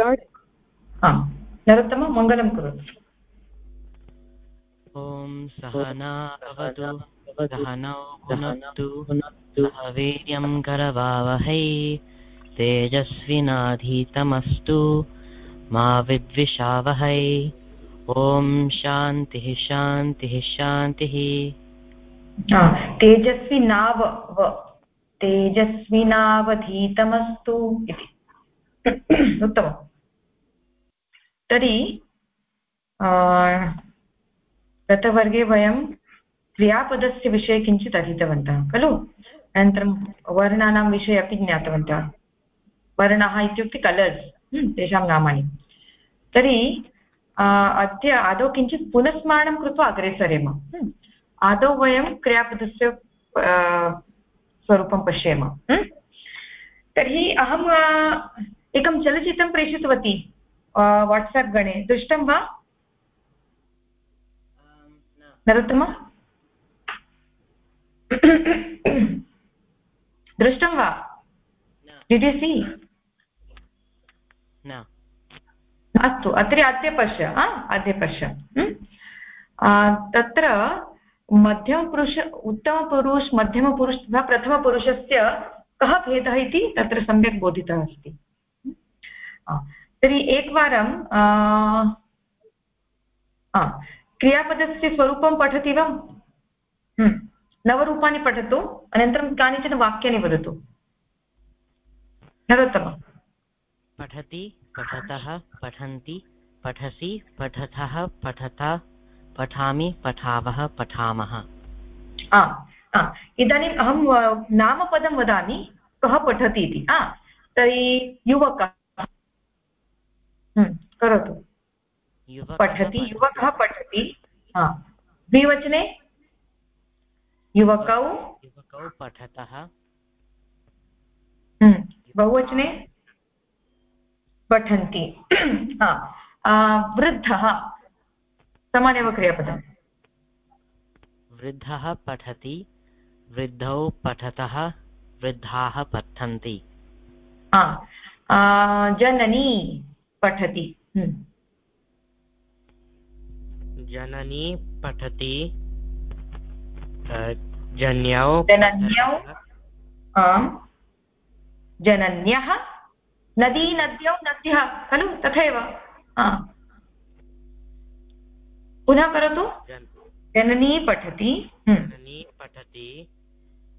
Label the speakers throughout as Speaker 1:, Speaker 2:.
Speaker 1: Start
Speaker 2: Narottam मङ्गलं करोतु।
Speaker 3: ॐ सहना भवतु सहनौ भुनक्तु सह वीर्यं करवावहै तेजस्विनाधीतमस्तु मा विद्विषावहै। ॐ शान्तिः शान्तिः शान्तिः।
Speaker 2: तेजस्वी नाव तेजस्विनावधीतमस्तु इति। उत्तमम्। तर्हि गतवर्गे वयं क्रियापदस्य विषये किञ्चित् अधीतवन्तः, खलु? अनन्तरं वर्णानां विषये अपि ज्ञातवन्तः। वर्णाः इत्युक्ते कलर्स् तेषां नामानि। तर्हि अद्य आदौ किञ्चित् पुनस्मरणं कृत्वा अग्रे सरेम आदौ वयं क्रियापदस्य स्वरूपं पश्येम। तर्हि अहम् एकं चलच्चित्रं प्रेषितवती। वाट्साप् गणे दृष्टं वा नरोत्तम दृष्टं वा डिड् यु सी अस्तु अत्र अद्य पश्य अद्य पश्य तत्र मध्यमपुरुष उत्तमपुरुष मध्यमपुरुष तथा प्रथमपुरुषस्य कः भेदः इति तत्र सम्यक् बोधितः अस्ति तर्हि एकवारं क्रियापदस्य स्वरूपं पठति वा? नवरूपाणि पठतु अनन्तरं कानिचन वाक्यानि वदतु। नरोत्तम
Speaker 3: पठति पठतः पठन्ति पठसि पठतः पठता पठामि पठावः पठामः।
Speaker 2: इदानीम् अहं नामपदं वदामि कः पठति इति। तर्हि युवकः। करोतु। पठति युवकः पठति। द्विवचने? युवकौ?
Speaker 3: युवकौ पठतः।
Speaker 2: बहुवचने? पठन्ति। वृद्धः। समानेव क्रियापदम्
Speaker 3: वृद्धः पठति वृद्धौ पठतः वृद्धाः पठन्ति।
Speaker 2: जननी। पठति। हम्म।
Speaker 3: जननी पठति। जन्यौ
Speaker 2: जनन्यौ। आम्। जनन्यः। नदी नद्यौ नद्यः। खलु? तथैव। पुनः करोतु। जननी पठति।
Speaker 3: हम्म। जननी पठति।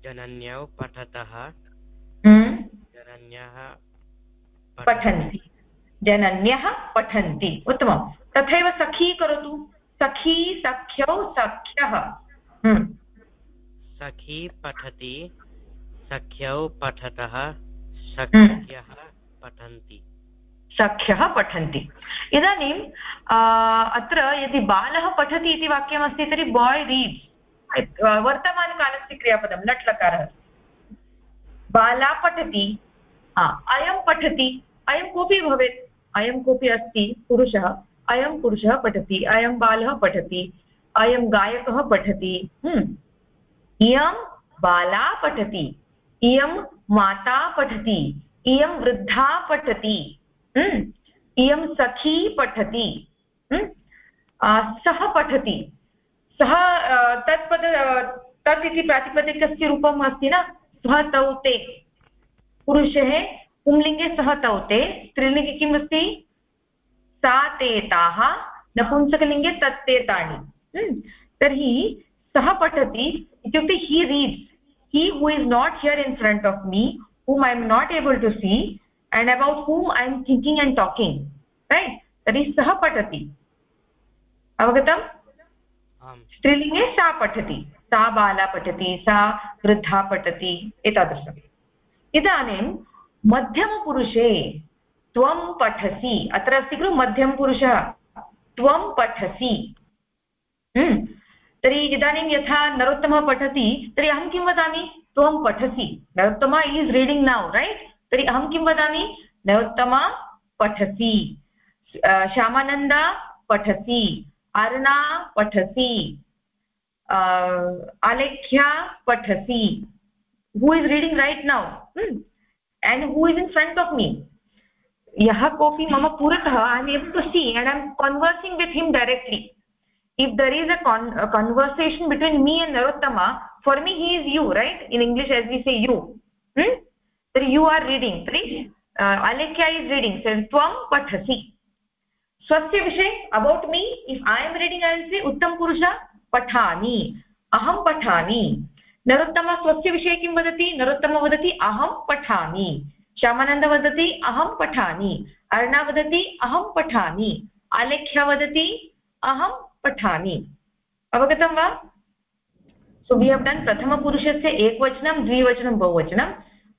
Speaker 3: जनन्यौ पठतः।
Speaker 2: हम्म।
Speaker 3: जनन्यः
Speaker 2: पठन्ति। जनन्यः पठन्ति। उत्तमं। तथैव सखी करोतु। सखी सख्यौ सख्यः। हम्म।
Speaker 3: सखी पठति सख्यौ पठतः सख्यः पठन्ति।
Speaker 2: सख्यः पठन्ति। इदानीम् अत्र यदि बालः पठति इति वाक्यमस्ति तर्हि बाय् रीड्स् वर्तमानकालस्य क्रियापदं लट् लकारः बाला पठति अयं पठति। अयं कोऽपि भवेत्। अयं कोऽपि अस्ति, पुरुषः। अयं पुरुषः पठति, अयं बालः पठति, अयं गायकः पठति। हम्म। इयं बाला पठति, इयं माता पठति, इयं वृद्धा पठति। हम्म। इयं सखी पठति। हम्म। सः पठति। सः तत्पद तत् इति प्रातिपदिकस्य रूपम् अस्ति न? सः तौ ते। पुरुषः पुंलिङ्गे सः तौ ते स्त्रीलिङ्गे किम् अस्ति सा ते ताः नपुंसकलिङ्गे तानि हम्म। तर्हि सः पठति इत्युक्ते he reads he who is not here in front of me whom i am not able to see and about whom i am thinking and talking right? तर्हि सः पठति। अवगतम्? स्त्रीलिङ्गे सा पठति। सा बाला पठति सा वृद्धा पठति एतादृशम्। इदानीं मध्यमपुरुषे त्वं पठसि। अत्र अस्ति खलु मध्यमपुरुषः त्वं पठसि। हम्म। तर्हि इदानीं यथा नरोत्तमः पठति, तर्हि अहं किं वदामि? त्वं पठसि। Narottama is reading now right तर्हि अहं किं वदामि? नरोत्तमा पठसि। श्यामानन्दा पठसि। अर्णा पठसि। आलेख्या पठसि। Who is reading right now and who is in front of me यः कोऽपि मम पुरतः I am able to see and I am conversing with him directly if there is a, con a conversation between me and narottama for me he is you right in english as we say you hmm? so you are reading right uh, alekya is reading so tvam pathasi swasya vishay about me if i am reading i will say uttam purusha pathami aham pathami narottama swasya vishay kim vadati narottama vadati aham pathami Shyamanand वदति, अहं पठामि। अर्णा वदति, अहं पठामि। आलेख्य वदति, अहं पठामि। अवगतं वा? सो वि हव् डन् प्रथमपुरुषस्य एकवचनं, द्विवचनं, बहुवचनं।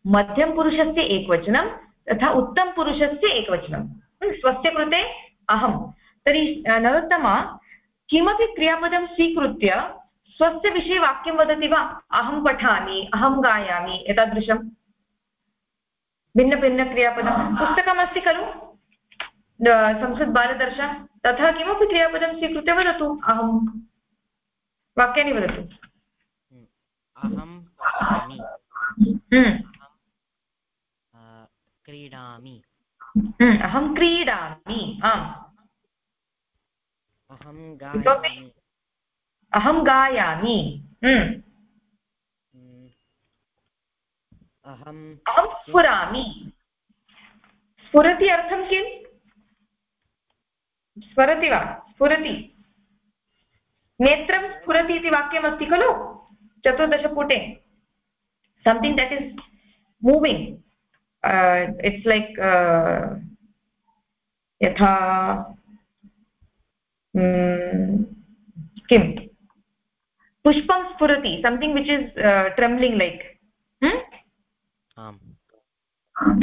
Speaker 2: मध्यमपुरुषस्य एकवचनं, तथा उत्तमपुरुषस्य एकवचनं। स्वस्य कृते अहं। तर्हि, नरोत्तमा, किमपि क्रियापदं स्वीकृत्य स्वस्य विषये वाक्यं वदति वा? अहं पठामि अहं गायामि एतादृशं? भिन्नभिन्नक्रियापदं। पुस्तकमस्ति खलु? संस्कृत बालदर्श। तथा किमपि क्रियापदं स्वीकृत्य वदतु। अहं वाक्यानि वदतु।
Speaker 1: अहं
Speaker 2: हम्म।
Speaker 1: क्रीडामि।
Speaker 2: हम्म, अहं क्रीडामि। आम्।
Speaker 1: अहं गायामि।
Speaker 2: अहं गायामि। हम्म।
Speaker 1: अहं
Speaker 2: अहं स्फुरामि। स्फुरति अर्थं किम्? स्फुरति वा? स्फुरति। नेत्रं स्फुरति इति वाक्यमस्ति खलु? चतुर्दशपुटे सम्थिङ्ग् देट् इस् पुष्पं स्फुरति something which is trembling like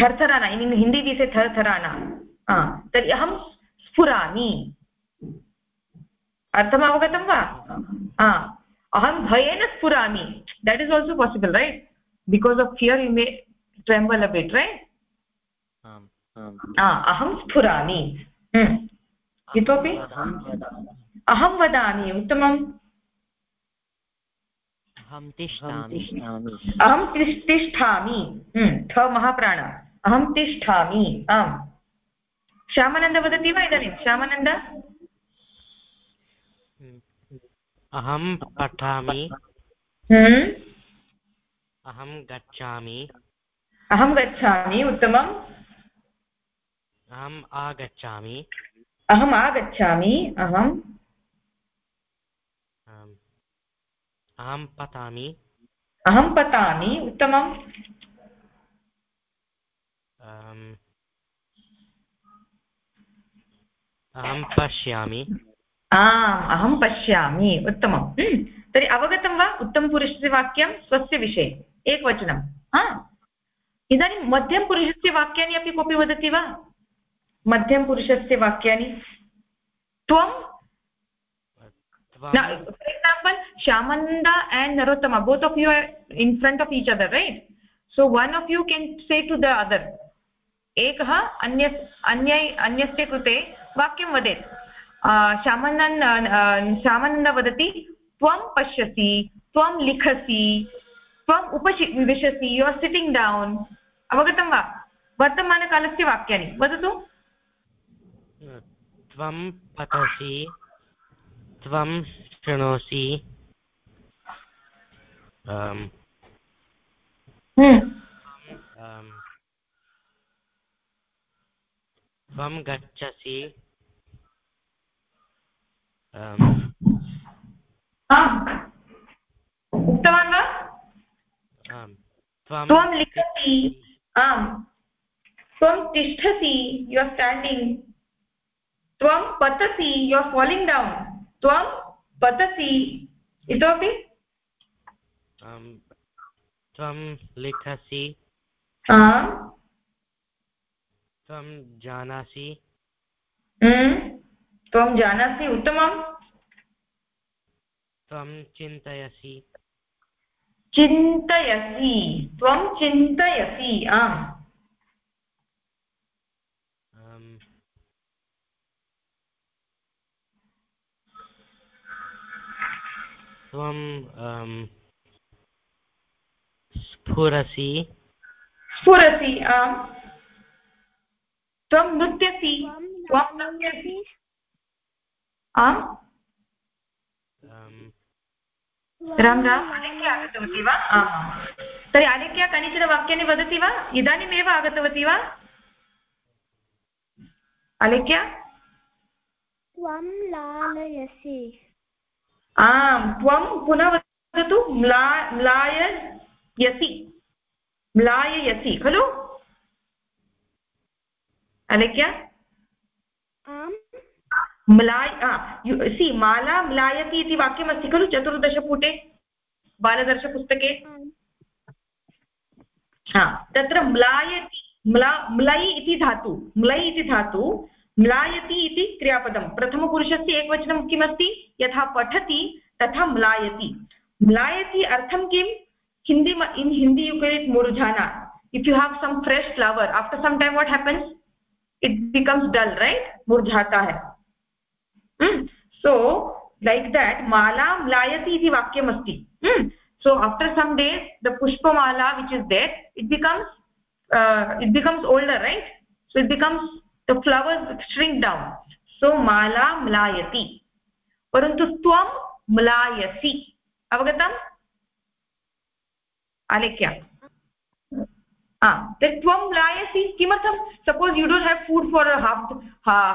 Speaker 2: थरथराना in Hindi विषये थरथराना तर्हि अहं स्फुरामि। अर्थम् अवगतं वा अहं भयेन स्फुरामि। That is also possible right because of fear you may tremble a bit right अहं स्फुरामि। हम्म। इतोपि? अहं वदामि उत्तमम्।
Speaker 1: अहं तिष्ठामि।
Speaker 2: अहं तिष्ठामि। थ महाप्राण। अहं तिष्ठामि। आम्। श्यामानन्द वदति वा इदानीं? श्यामानन्द?
Speaker 3: अहं पठामि। अहं गच्छामि।
Speaker 2: अहं गच्छामि उत्तमम्।
Speaker 3: अहम् आगच्छामि।
Speaker 2: अहम् आगच्छामि। अहम्
Speaker 3: अहं पतामि
Speaker 2: अहं पतामि उत्तमम्।
Speaker 3: अहं पश्यामि।
Speaker 2: आम् अहं पश्यामि उत्तमं हम्म, तर्हि अवगतं वा उत्तमपुरुषस्य वाक्यं स्वस्य विषये? एकवचनं। हा? इदानीं मध्यमपुरुषस्य वाक्यानि अपि कोऽपि वदति वा? मध्यमपुरुषस्य वाक्यानि त्वं for example shamanda and narottama both of you are in front of each other right so one of you can say to the other एकः अन्य अन्य अन्यस्य कृते वाक्यं वदेत् श्यामनन् श्यामानन्द वदति त्वं पश्यसि त्वं लिखसि त्वम् उपशि विशसि यु आर् सिटिङ्ग् डौन् अवगतं वा वर्तमानकालस्य वाक्यानि वदतु
Speaker 3: त्वं पठसि त्वं शृणोसि त्वं गच्छसि।
Speaker 2: उक्तवान् वा? त्वं लिखसि आम्। त्वं तिष्ठसि यु आर् स्टाण्डिङ्ग् त्वं पतसि यु आर् फालिङ्ग् डौन् त्वं पतसि इतोपि?
Speaker 3: त्वं लिखसि। त्वं जानासि।
Speaker 2: हम्म, त्वं जानासि उत्तमम्।
Speaker 3: त्वं चिन्तयसि।
Speaker 2: चिन्तयसि त्वं चिन्तयसि आम्।
Speaker 3: त्वं स्फुरसि।
Speaker 2: स्फुरसि आम्। त्वं नृत्यसि। त्वं नृत्यसि। आम्। राम राम। आलेख्य आगतवती वा? आम् तर्हि आलेख्य कानिचन वाक्यानि वदति वा? इदानीमेव आगतवती वा? आलेख्य
Speaker 4: त्वं लालयसि।
Speaker 2: आम् त्वं पुनः वदतु म्ला म्लाययसि म्लाययसि खलु? अलेख्य
Speaker 4: आम्।
Speaker 2: म्लाय सि माला म्लायति इति वाक्यमस्ति खलु चतुर्दशपुटे बालदर्शपुस्तके हा तत्र म्लायति म्ला म्लै इति धातु म्लै इति धातु म्लायति इति क्रियापदं प्रथमपुरुषस्य एकवचनं किमस्ति? यथा पठति, तथा म्लायति। म्लायति अर्थं किं? Hindi in Hindi you can't मुरुझाना if you have some fresh flower after some time what happens it becomes dull right मुरुझाता है सो लाइक दैट माला म्लायति इति so after some day the पुष्पमाला which is that it becomes it becomes older right so it becomes the flowers shrink down so माला म्लायति परन्तु त्वं म्लायसि। अवगतम् अलेख्या हा त्वं म्लायसि, किमर्थं? Suppose you don't have food for half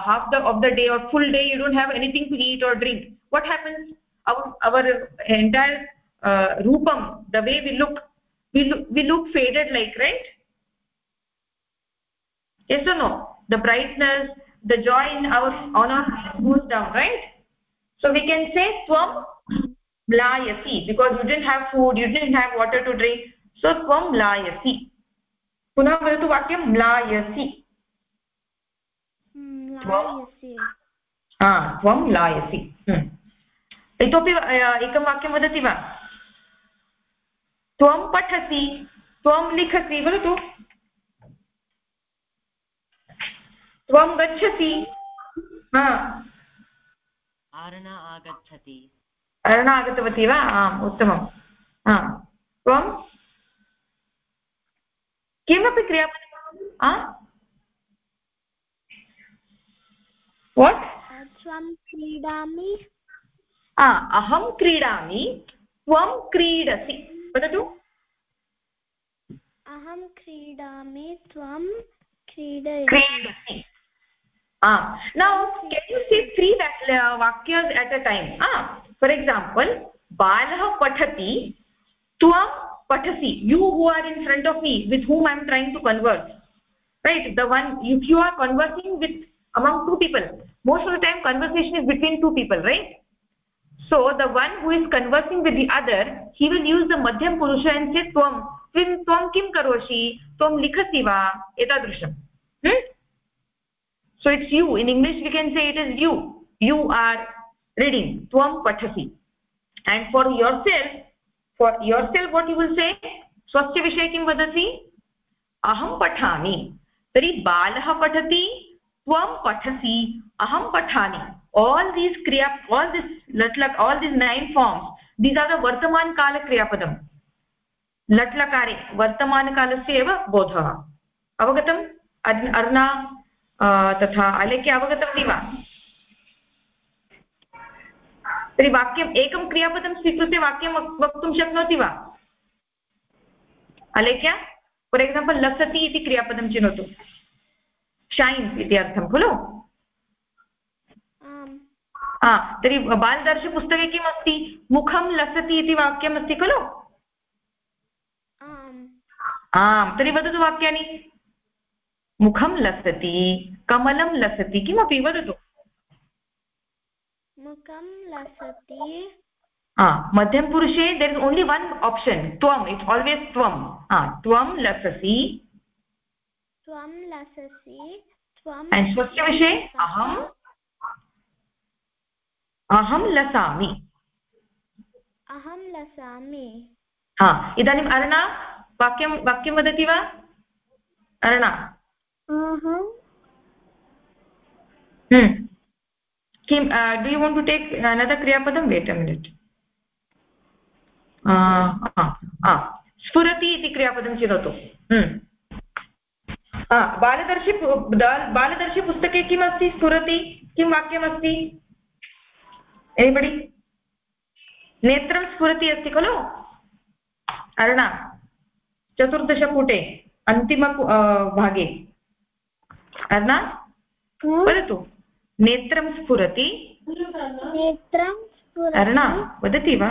Speaker 2: half the of the day or full day you don't have anything to eat or drink what happens our entire रूपं the way we look we look faded like right yes no the brightness the joy in our on our goes down right so we can say tvam layasi because you didn't have food you didn't have water to drink so tvam layasi पुनः वदतु वाक्यं म्लायसि त्वं लायसि इतोपि एकं वाक्यं वदति वा त्वं पठसि त्वं लिखसि वदतु त्वं गच्छसि
Speaker 1: अर्णा आगच्छति।
Speaker 2: अर्णा आगतवती वा? आम् उत्तमं त्वं? किमपि क्रियापदं? वाट्
Speaker 4: त्वं क्रीडामि।
Speaker 2: अहं क्रीडामि त्वं क्रीडसि। वदतु।
Speaker 4: अहं क्रीडामि त्वं क्रीडसि।
Speaker 2: Now can you say three vakyas at a time ah for example balah patati tvam patasi you who are in front of me with whom i am trying to converse right the one if you are conversing with among two people most of the time conversation is between two people right so the one who is conversing with the other he will use the madhyam purusha and say tvam किं त्वं किं करोषि त्वं लिखसि वा एतादृशं so it's you in english we can say it is you you are reading tvam pathasi and for yourself for yourself what you will say स्वस्य विषये किं वदति अहं पठामि तर्हि बालः पठति त्वं पठसि अहं पठामि all these kriya all this latlak all these nine forms these are the vartaman kriyapadam लट्लकारे वर्तमानकालस्य एव बोधः अवगतम् अर्णा तथा अलेख्य अवगतवती वा? तर्हि वाक्यम् एकं क्रियापदं स्वीकृत्य वाक्यं वक्तुं शक्नोति वा? अलेख्य फार् एक्साम्पल् लसति इति क्रियापदं चिनोतु। शैन्स् इति अर्थं खलु? तर्हि बालदर्शपुस्तके किम् अस्ति? मुखं लसति इति वाक्यम् अस्ति खलु? आम् तर्हि वदतु वाक्यानि। मुखं लसति कमलं लसति किमपि वदतु
Speaker 4: मुखं लसति।
Speaker 2: मध्यमपुरुषे there is only one option त्वम् इट्स् आल्वेस् त्वं त्वं लससि
Speaker 4: त्वं लससि
Speaker 2: स्वस्य विषये अहम्। अहं लसामि।
Speaker 4: अहं लसामि।
Speaker 2: हा इदानीम् अर्णा वाक्यं वाक्यं वदति वा? Arna uh, to take another kriya padam wait a minute. Uh, ah, ah. स्फुरति इति क्रियापदं चिनोतु। बालदर्शि बालदर्शिपुस्तके किम् अस्ति स्फुरति किं वाक्यमस्ति? एनिबडि नेत्रं स्फुरति अस्ति खलु? अर्णा चतुर्दशपुटे अन्तिम भागे। अर्णा वदतु। नेत्रं स्फुरति।
Speaker 4: नेत्रं
Speaker 2: अर्णा वदति वा?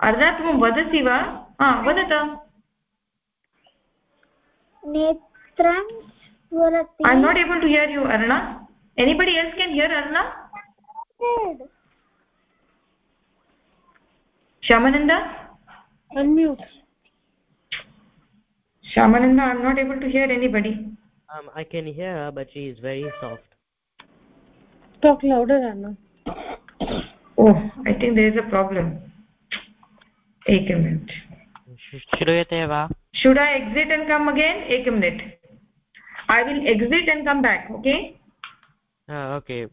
Speaker 2: अर्णा त्वं वदति वा? हा वदत।
Speaker 4: नेत्रं स्फुरति।
Speaker 2: I am not able to hear you Arna. Anybody else can hear Arna? Shyamanand
Speaker 5: unmute.
Speaker 2: Shyamanand I am not able to hear anybody
Speaker 3: um, i can hear her but she is very soft
Speaker 5: talk louder anna
Speaker 2: oh i think there is a problem एक minute
Speaker 3: श्रूयते वा
Speaker 2: should i exit and come again एक minute i will exit and come back okay
Speaker 3: uh, okay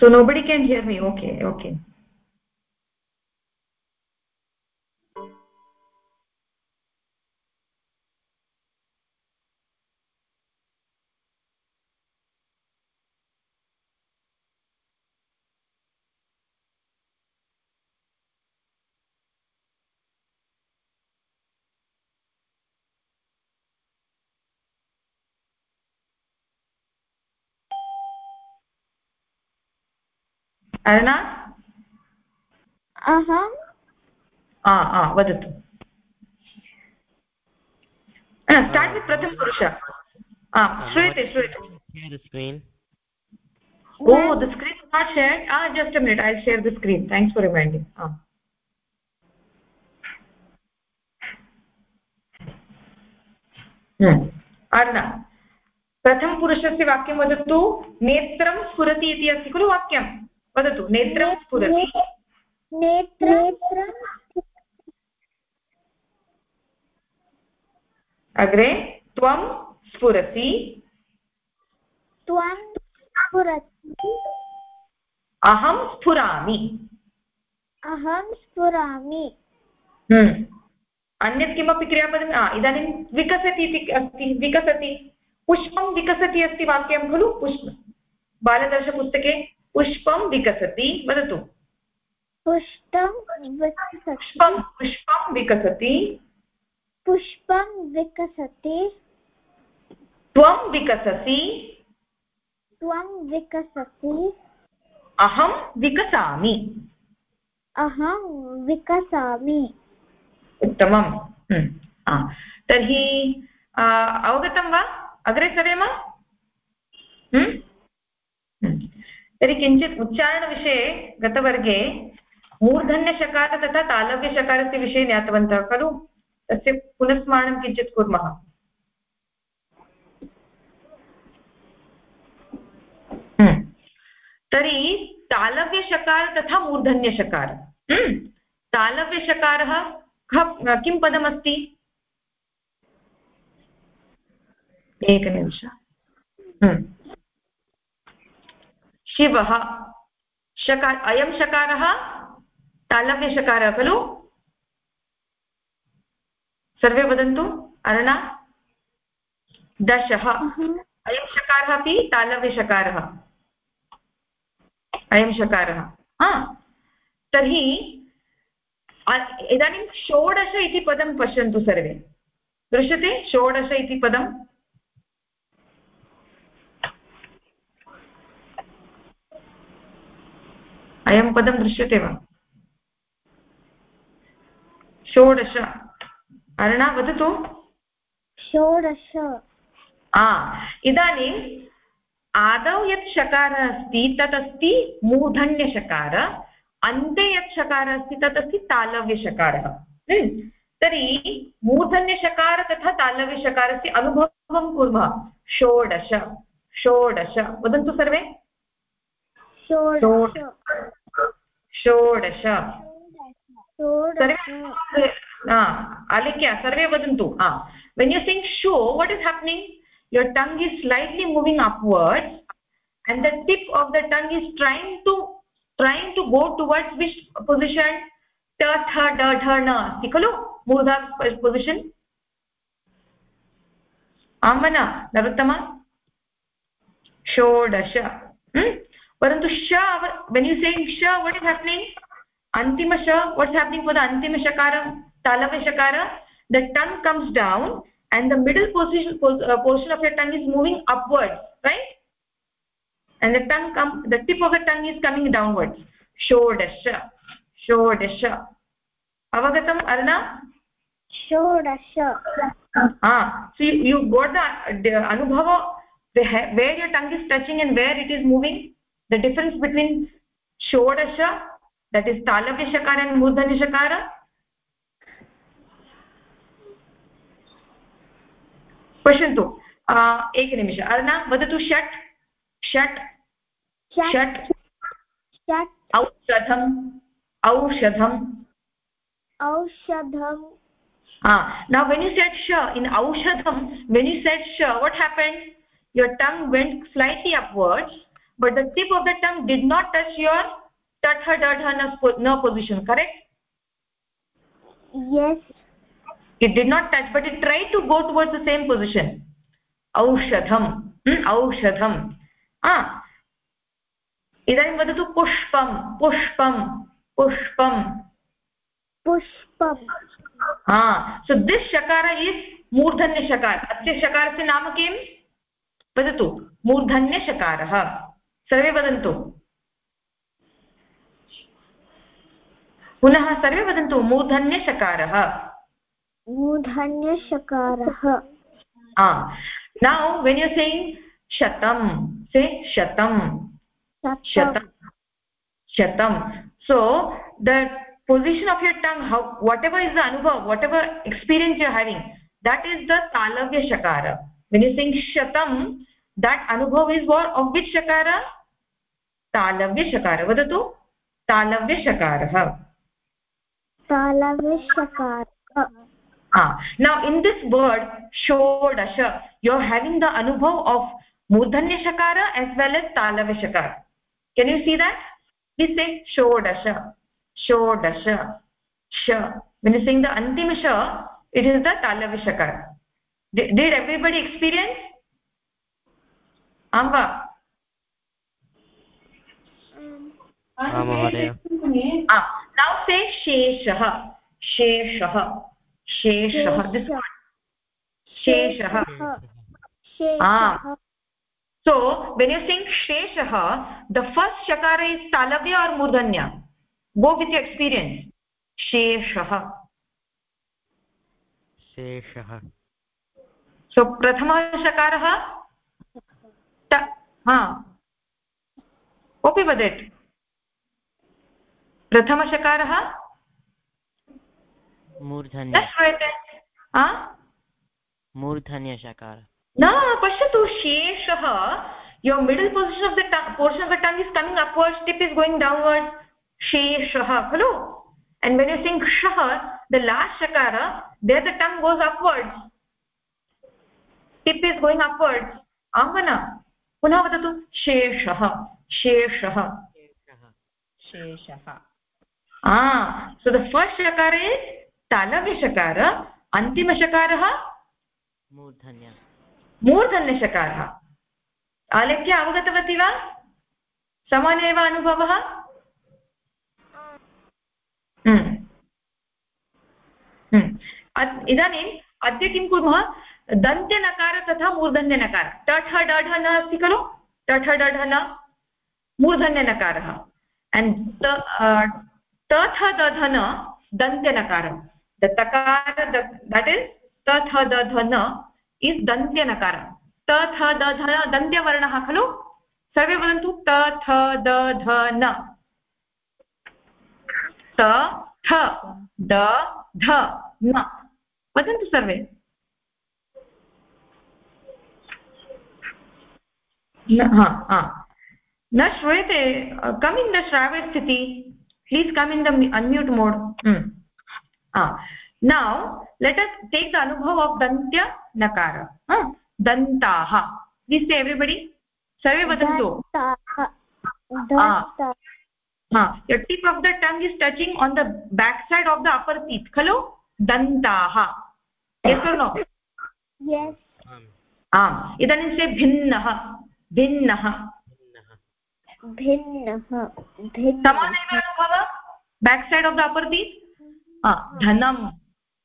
Speaker 2: so nobody can hear me. Okay okay Aruna
Speaker 4: अहम्
Speaker 2: वदतु start with प्रथम पुरुष श्रूयते
Speaker 3: श्रूयते screen
Speaker 2: not share just minute I share the screen thanks for reminding Aruna प्रथमपुरुषस्य वाक्यं वदतु नेत्रं स्फुरति इति अस्ति खलु वाक्यं वदतु नेत्रं स्फुरति।
Speaker 4: नेत्रं
Speaker 2: अग्रे त्वं स्फुरसि।
Speaker 4: त्वं स्फुरति
Speaker 2: अहं स्फुरामि।
Speaker 4: अहं स्फुरामि।
Speaker 2: हम्म। अन्यत् किमपि क्रियापदम् इदानीं विकसति इति अस्ति विकसति। पुष्पं विकसति अस्ति वाक्यं खलु पुष्प। बालदर्शपुस्तके पुष्पं विकसति वदतु।
Speaker 4: पुष्पं
Speaker 2: पुष्पं पुष्पं विकसति।
Speaker 4: पुष्पं विकसति।
Speaker 2: त्वं विकससि
Speaker 4: त्वं विकसति।
Speaker 2: अहं विकसामि।
Speaker 4: अहं विकसामि।
Speaker 2: उत्तमं हम्म। तर्हि अवगतं वा? अग्रे सरेम? हम्म? हम्म। तर्हि किञ्चित् उच्चारणविषये गतवर्गे मूर्धन्यशकार तथा तालव्यशकारस्य विषये ज्ञातवन्तः खलु? तस्य पुनस्मारणं किञ्चित् कुर्मः। तर्हि तालव्यशकार तथा मूर्धन्यशकार। तालव्यशकारः कः पदमस्ति? एकनिमिष। शिवः शकार अयं शकारः तालव्यशकारः खलु? सर्वे वदन्तु अर्णा? दशः। अयं शकारः अपि तालव्यशकारः अयं शकारः। हा। तर्हि इदानीं षोडश इति पदं पश्यन्तु सर्वे। दृश्यते? षोडश इति पदम् अयं पदं दृश्यते वा? षोडश। अर्णा वदतु।
Speaker 4: षोडश।
Speaker 2: इदानीम् आदौ यत् शकारः अस्ति तत् अस्ति मूर्धन्यशकार अन्ते यत् शकारः अस्ति तत् अस्ति तालव्यशकारः तर्हि मूर्धन्यशकार तथा तालव्यशकारस्य अनुभवं कुर्मः। षोडश। षोडश। वदन्तु सर्वे। षोडश। सर्वे आलिख्य सर्वे वदन्तु when you sing show what is happening your tongue is slightly moving upwards and the tip of the tongue is trying to trying to go towards which position ta tha da dha na खलु मूर्धा position आमना नरोत्तमा षोडश परन्तु श when you say sh what is happening antima sh what's happening for the antima shakara talava shakara the tongue comes down and the middle position uh, portion of your tongue is moving upwards right and the tongue come the tip of the tongue is coming downwards shodasha shodasha avagatam arna
Speaker 4: shodasha
Speaker 2: ah so you, you got the, the anubhava where your tongue is touching and where it is moving The difference between shodasha that is talavya shakara and murdhanya shakara पश्यन्तु एकनिमिष अर्ना वदतु षट् षट् षट् औषधम् औषधम्
Speaker 4: औषधम्
Speaker 2: ah now when you said sha in aushadham when you said sha what happened your tongue went slightly upwards but the tip of the tongue did not touch your tatha dadhana no position correct
Speaker 4: yes
Speaker 2: it did not touch but it tried to go towards the same position aushadham hmm? aushadham ah इदानीं वदतु पुष्पं पुष्पं पुष्पं
Speaker 4: पुष्पं
Speaker 2: हा so this शकार is मूर्धन्यशकार अस्य शकारस्य नाम किं वदतु मूर्धन्यशकारः सर्वे वदन्तु। पुनः सर्वे वदन्तु मूर्धन्यशकारः।
Speaker 4: मूर्धन्यशकारः।
Speaker 2: नौ वेन् यु सेङ्ग् शतं से शतं शतं शतं so the position of your tongue how whatever is the अनुभव whatever experience you're having that is the तालव्यशकार विनिसिङ्ग् शतं दट् अनुभव इज़ वार् ऑफ़
Speaker 4: विच शकार
Speaker 2: तालव्यशकार तालव्य तालव्यशकारः नौ इन् दिस् वर्ड् षोडश यु आर् हेविङ्ग् द अनुभव आफ् मूर्धन्यशकार एस् वेल् तालव्य तालव्यशकार can you see that this say षोडश षोडश श विन् द अंतिम श इट् इस् द तालव्यशकार डिड् एव्रिबडि एक्स्पीरियन्स् आं वा शेषः शेषः सो वेन् यु सिङ्ग् शेषः। द फ़र्स्ट शकार इज़ तालव्य और् मूर्धन्य वो वित्
Speaker 3: एक्सपीरियंस
Speaker 2: शेष। शेषः। सो प्रथम शकार? कोऽपि वदेत्? प्रथमशकारः?
Speaker 3: मूर्धन्य.
Speaker 2: श्रूयते न पश्यतु शेष. Your middle position of the portion of the tongue is coming upward tip is going downward शेषः खलु? एण्ड् वेन् यु सिङ्ग् शः द लास्ट् शकार they the tongue goes upward tip is going upward आम् वा पुनः वदतु शेषः शेषः। शेषः first shakara is talavya shakara antima shakarah
Speaker 3: मूर्धन्य
Speaker 2: मूर्धन्यशकारः आलेख्य अवगतवती वा समाने एव अनुभवः। इदानीम् अद्य किं कुर्मः दन्त्यनकार तथा मूर्धन्यनकार। टठ, डढ न अस्ति खलु? टठ, डढ न मूर्धन्यनकारः। एण्ड् तथ दधन दन्त्यनकार द तकार दट् इस् तथ दधन इस् दन्त्यनकार त, थ द ध दन्त्यवर्णः खलु? सर्वे वदन्तु, त, थ न। त, थ, द, ध, न। वदन्तु सर्वे। न श्रूयते कम् इन् द श्रावेट् city please come in the unmute mode now let us take the अनुभव आफ् दन्त्य नकार दन्ताः दिस् एव्रिबडि सर्वे वदन्तु tip of the tongue is touching on the back side of the upper teeth खलु दन्ताः
Speaker 3: आम्
Speaker 2: इदानीं से भिन्नः भिन्नः।
Speaker 3: भिन्नः
Speaker 4: भिन्नः।
Speaker 2: भिन्नः समान एव back side of the upper teeth धनं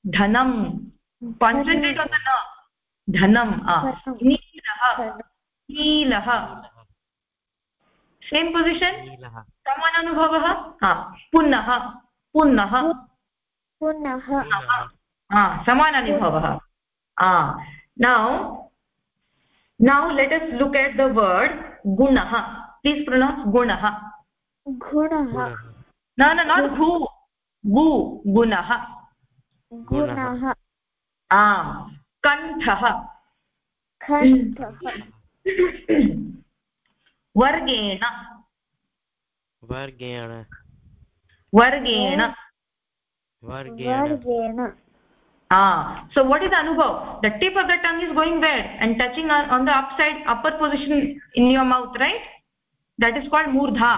Speaker 2: धनं कान्सन्ट्रेट् आन् द न धनं नीलः नीलः सेम् पोसिशन् समान अनुभवः पुनः पुनः
Speaker 4: पुनः
Speaker 2: हा समान अनुभवः now let us look at the word गुणः प्लीस् प्रोनौन्स् गुणः
Speaker 4: गुणः
Speaker 2: न न नाट् घु गु गुणः
Speaker 4: गुणः
Speaker 2: आम् कण्ठः
Speaker 4: कण्ठः
Speaker 2: वर्गेण
Speaker 3: वर्गेण
Speaker 2: वर्गेण
Speaker 3: वर्गेण
Speaker 4: वर्गेण
Speaker 2: ah so what is anubhav the tip of the tongue is going where and touching on, on the upside upper position in your mouth right that is called murdha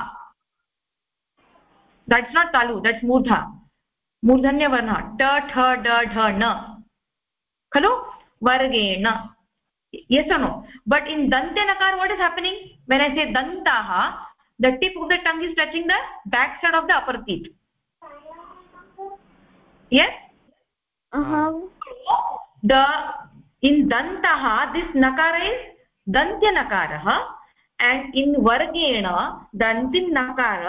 Speaker 2: that's not talu that's murdha murdhanya varna ta tha da dha na khalo vargena yes or no but in dante nakar what is happening when i say dantaha the tip of the tongue is touching the back side of the upper teeth yes हाँ। हाँ। The in दन्तः this नकार is दन्त्यनकारः and in वर्गेण दन्तिन् नकार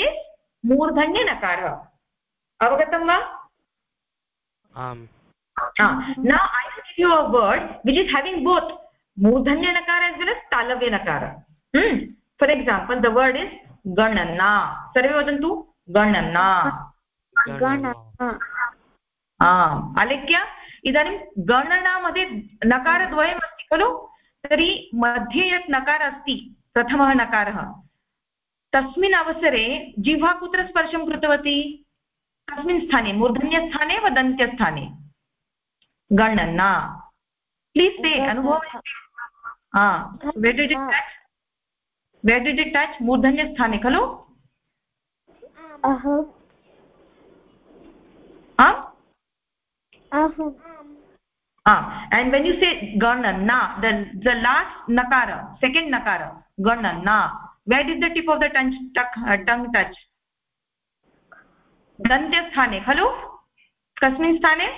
Speaker 2: is मूर्धन्यनकारः।
Speaker 3: अवगतं
Speaker 2: वा? ना I give you a word which is having both मूर्धन्यनकार as well as तालव्यनकार। For example the word is गणना। सर्वे वदन्तु?
Speaker 4: गणना।
Speaker 2: आम् अलिख्य इदानीं गणनामध्ये नकारद्वयम् अस्ति खलु तर्हि मध्ये यत् नकारः अस्ति प्रथमः नकारः तस्मिन् अवसरे जिह्वा कुत्र स्पर्शं कृतवती कस्मिन् स्थाने मूर्धन्यस्थाने वा दन्त्यस्थाने गणना प्लीस् से अनुभवः वेर् डिड् इट् टच् मूर्धन्यस्थाने खलु आम् ah and when you say ganana the the last nakara second nakara ganana where did the tip of the tongue uh, tongue touch sthane khalu kasmin sthane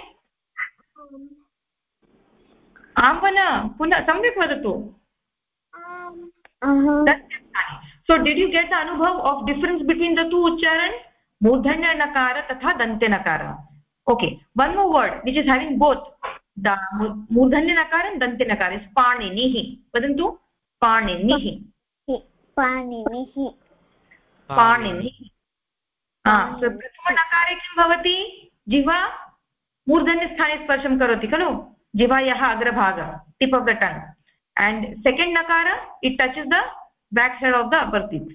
Speaker 2: आं वा न पुनः सम्यक् वदतु दन्त्यस्थाने so did you get the anubhav of difference between the two ucharan murdhanya nakara तथा nakara okay one more word which is having both. The मूर्धन्य नकार and दन्त्य नकार is पाणिनिः वदन्तु पाणिनिः
Speaker 4: पाणिनिः
Speaker 2: पाणिनिः हा so प्रथमनकारे किं भवति जिह्वा मूर्धन्यस्थाने स्पर्शं करोति खलु जिह्वायाः अग्रभाग tip of the tongue and second nakara it touches the back side of the upper teeth.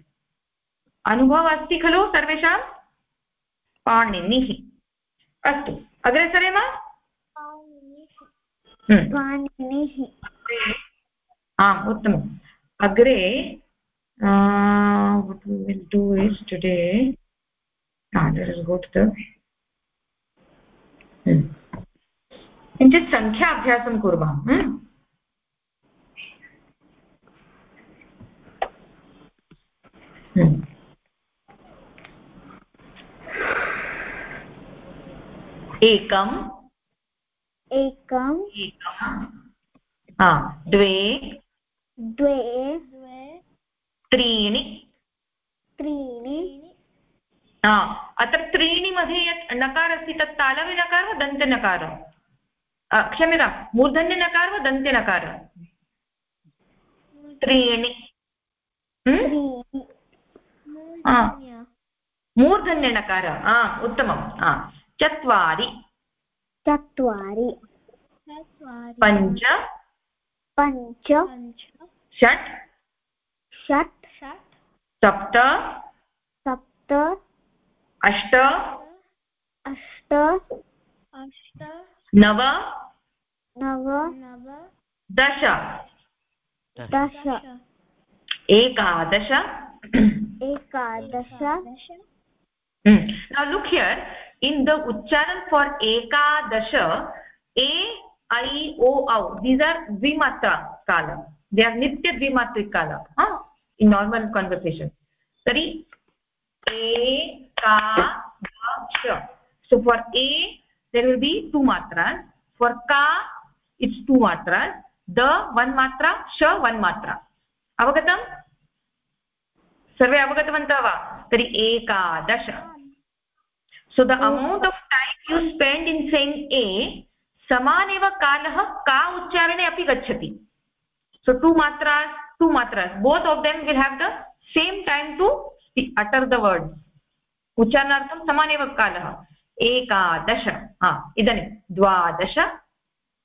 Speaker 2: अनुभवः अस्ति खलु सर्वेषां पाणिनिः अस्तु अग्रे सरेम हम्म। आम् उत्तमम् अग्रे what we will do is today ah let us go to the hmm. किञ्चित् सङ्ख्याभ्यासं कुर्मः hmm? एकम्
Speaker 4: एकं।
Speaker 2: एकम् हा द्वे।
Speaker 4: द्वे।
Speaker 2: त्रीणि।
Speaker 4: त्रीणि।
Speaker 2: हा अत्र त्रीणि मध्ये यत् नकार अस्ति तत् तालव्यनकार वा दन्त्यनकार? क्षम्यतां मूर्धन्यनकार वा दन्त्यनकार? त्रीणि. मूर्धन्यनकार हा उत्तमं हा। चत्वारि।
Speaker 4: चत्वारि।
Speaker 2: पञ्च।
Speaker 4: पञ्च।
Speaker 2: षट्।
Speaker 4: षट्।
Speaker 2: सप्त।
Speaker 4: सप्त।
Speaker 2: अष्ट।
Speaker 4: अष्ट।
Speaker 2: अष्ट नव।
Speaker 4: नव।
Speaker 2: दश।
Speaker 4: दश।
Speaker 2: एकादश।
Speaker 4: एकादश।
Speaker 2: now look here. In the uchcharan for ekadasha a i o au these are dvimatra kala they are nitya dvimatrik kala ha huh? in normal conversation tari ekadasha so for a there will be two matras for ka it's two matras the one matra sha one matra avagatam सर्वे अवगतवन्तः वा तर्हि एकादश so the amount of time you spend in saying a समानेव कालः का उच्चारणे अपि गच्छति so two मात्रा two मात्रा both of them will have the same time to utter the word उच्चारणार्थं समानेव कालः एकादश हा इदानीं द्वादश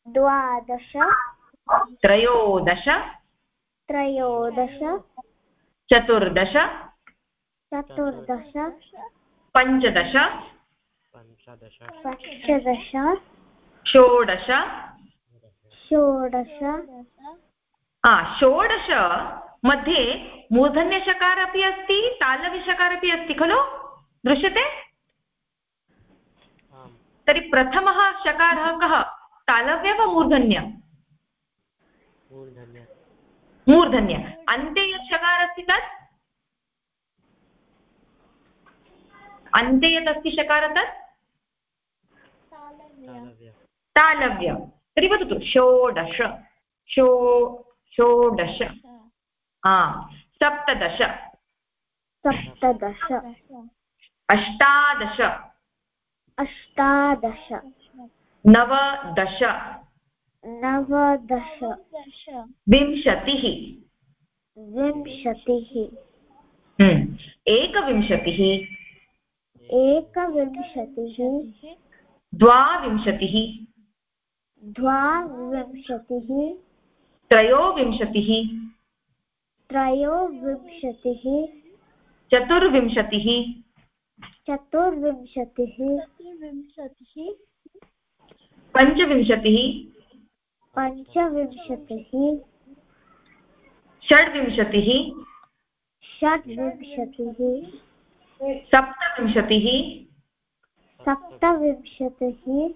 Speaker 4: द्वादश
Speaker 2: त्रयोदश
Speaker 4: त्रयोदश
Speaker 2: चतुर्दश
Speaker 4: चतुर्दश
Speaker 2: पञ्चदश
Speaker 3: पञ्चदश
Speaker 4: पञ्चदश
Speaker 2: षोडश
Speaker 4: षोडश
Speaker 2: हा षोडशमध्ये मूर्धन्यषकार अपि अस्ति तालव्यषकार अपि अस्ति खलु? दृश्यते? तर्हि प्रथमः शकारः कः? तालव्य वा मूर्धन्य?
Speaker 3: मूर्धन्य।
Speaker 2: अन्ते यत् शकार अस्ति तत्? अन्ते यत् अस्ति शकार तत्?
Speaker 3: तालव्य।
Speaker 2: तालव्य। तर्हि वदतु षोडश। षो षोडश। हा सप्तदश।
Speaker 4: सप्तदश।
Speaker 2: अष्टादश।
Speaker 4: अष्टादश।
Speaker 2: नवदश।
Speaker 4: नवदश।
Speaker 2: विंशतिः।
Speaker 4: विंशतिः।
Speaker 2: हम्म, एकविंशतिः।
Speaker 4: एकविंशतिः।
Speaker 2: द्वाविंशतिः
Speaker 4: द्वाविंशतिः
Speaker 2: त्रयोविंशतिः
Speaker 4: त्रयोविंशतिः
Speaker 2: चतुर्विंशतिः
Speaker 4: चतुर्विंशतिः
Speaker 2: पञ्चविंशतिः
Speaker 4: पञ्चविंशतिः
Speaker 2: षड्विंशतिः
Speaker 4: षड्विंशतिः
Speaker 2: सप्तविंशतिः
Speaker 4: सप्तविंशतिः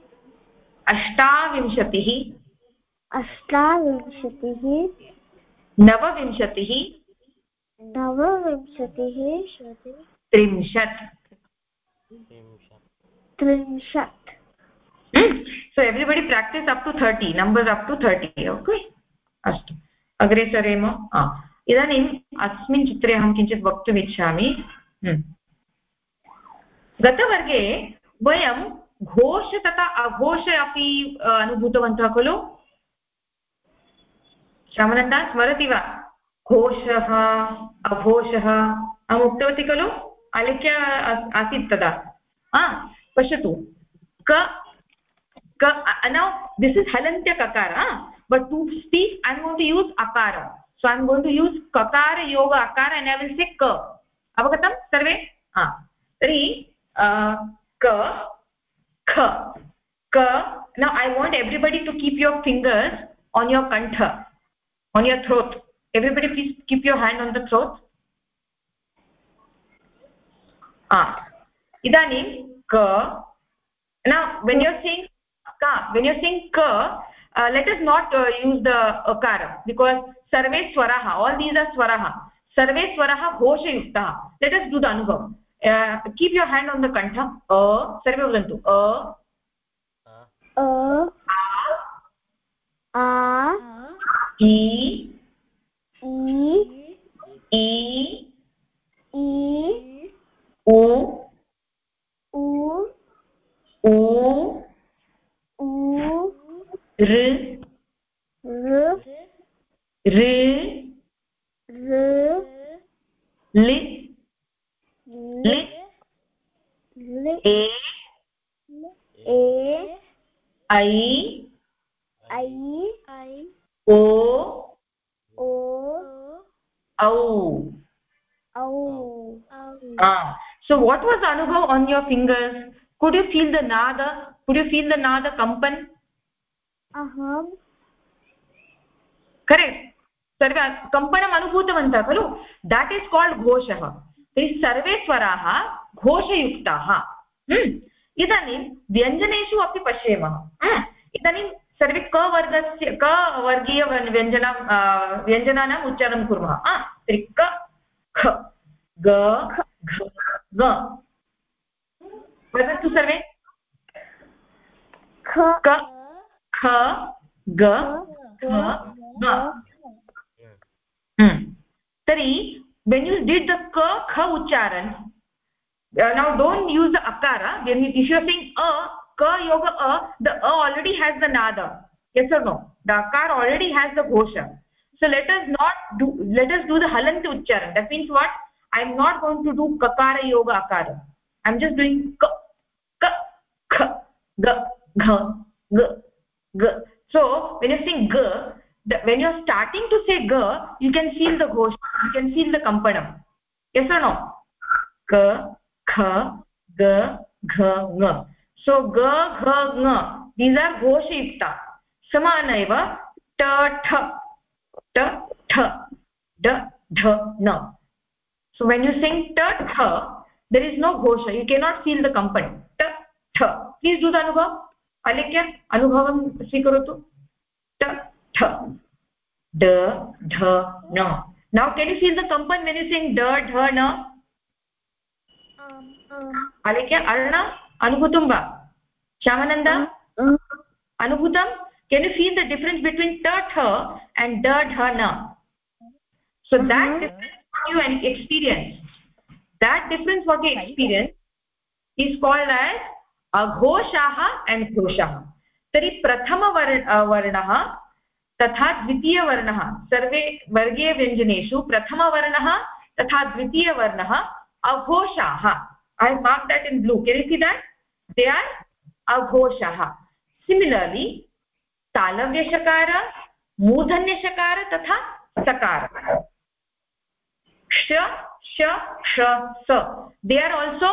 Speaker 2: अष्टाविंशतिः
Speaker 4: अष्टाविंशतिः
Speaker 2: नवविंशतिः
Speaker 4: नवविंशतिः
Speaker 2: त्रिंशत्।
Speaker 3: त्रिंशत्।
Speaker 2: So everybody practice up to 30 numbers up to 30 okay? अस्तु। अग्रे सरेम इदानीम् अस्मिन् चित्रे अहं किञ्चित् वक्तुमिच्छामि। हम्म। गतवर्गे वयं घोष तथा अघोष अपि अ, अनुभूतवन्तः खलु श्यामलता स्मरति वा घोषः अघोषः अहम् उक्तवती खलु आलिख्य अ- आसीत् तदा हा पश्यतु क क now this is halantya kakara but to speak i'm going to use akara so i'm going to use kakara yoga akara and i will say ka avagatam sarve ha tari uh, ka kha ka now i want everybody to keep your fingers on your kantha on your throat everybody please keep your hand on the throat ah idanim ka now when you're saying ka when you're saying ka uh, let us not uh, use the akara because sarve swaraha all these are swaraha sarve swaraha ghoshayuktah let us do the anubhav uh, keep your hand on the kantha a sarve vadantu a
Speaker 3: अ
Speaker 4: अ
Speaker 2: e e u u r
Speaker 4: ऋ
Speaker 2: r
Speaker 4: ऋ
Speaker 2: a
Speaker 4: ए
Speaker 2: i
Speaker 4: ऐ
Speaker 2: o
Speaker 4: ओ
Speaker 2: au
Speaker 4: औ
Speaker 2: ah so what was anubhav on your fingers could you feel the nada could you feel the nada kampan
Speaker 4: अहं
Speaker 2: correct सर्वे कम्पनम् अनुभूतवन्तः खलु देट् इस् काल्ड् घोषः तर्हि सर्वे स्वराः घोषयुक्ताः। हम्म। इदानीं व्यञ्जनेषु अपि पश्येमः। हम्म। इदानीं सर्वे क वर्गस्य क वर्गीय व्यञ्जनं व्यञ्जनानाम् उच्चारणं कुर्मः। तर्हि क ख ग घ वदन्तु सर्वे। क ख ग तर्हि when you did the ka kha ucharan Uh, now don't use the akara. When you, if you are saying a ka yoga a the a already has the nada. Yes or no? The akara already has the ghosha. So let us not do let us do the halant ucharan. That means what? I am not going to do kakara yoga akara. I am just doing ka ka kha ga gha g g. So when you sing g when you're starting to say ga you can feel the ghosh you can feel the kampanam. Yes or no? Ka kha ga gha nga so ga gha nga these are ghoshayukta samana eva ta tha ta tha da dha na so when you sing ta tha there is no ghosha you cannot feel the kampan ta tha please do the anubhav alikya anubhavam स्वीकरोतु ta th d dh n now can you feel the kampan when you sing d dh n अलिके Arna अनुभूतं वा श्यामानन्द अनुभूतं can you feel the difference between टर्ट् ह and डर्ट् ह न so that difference you and experience that difference what you experience is called as अघोषः and घोषः तर्हि प्रथमवर् वर्णः तथा द्वितीयवर्णः सर्वे वर्गीयव्यञ्जनेषु प्रथमवर्णः तथा द्वितीयवर्णः अघोषाः। I mark that in blue can see that they are अघोषः। Similarly तालव्यषकार, मूर्धन्यषकार तथा सकार। क्ष श श, स। दे आर् आल्सो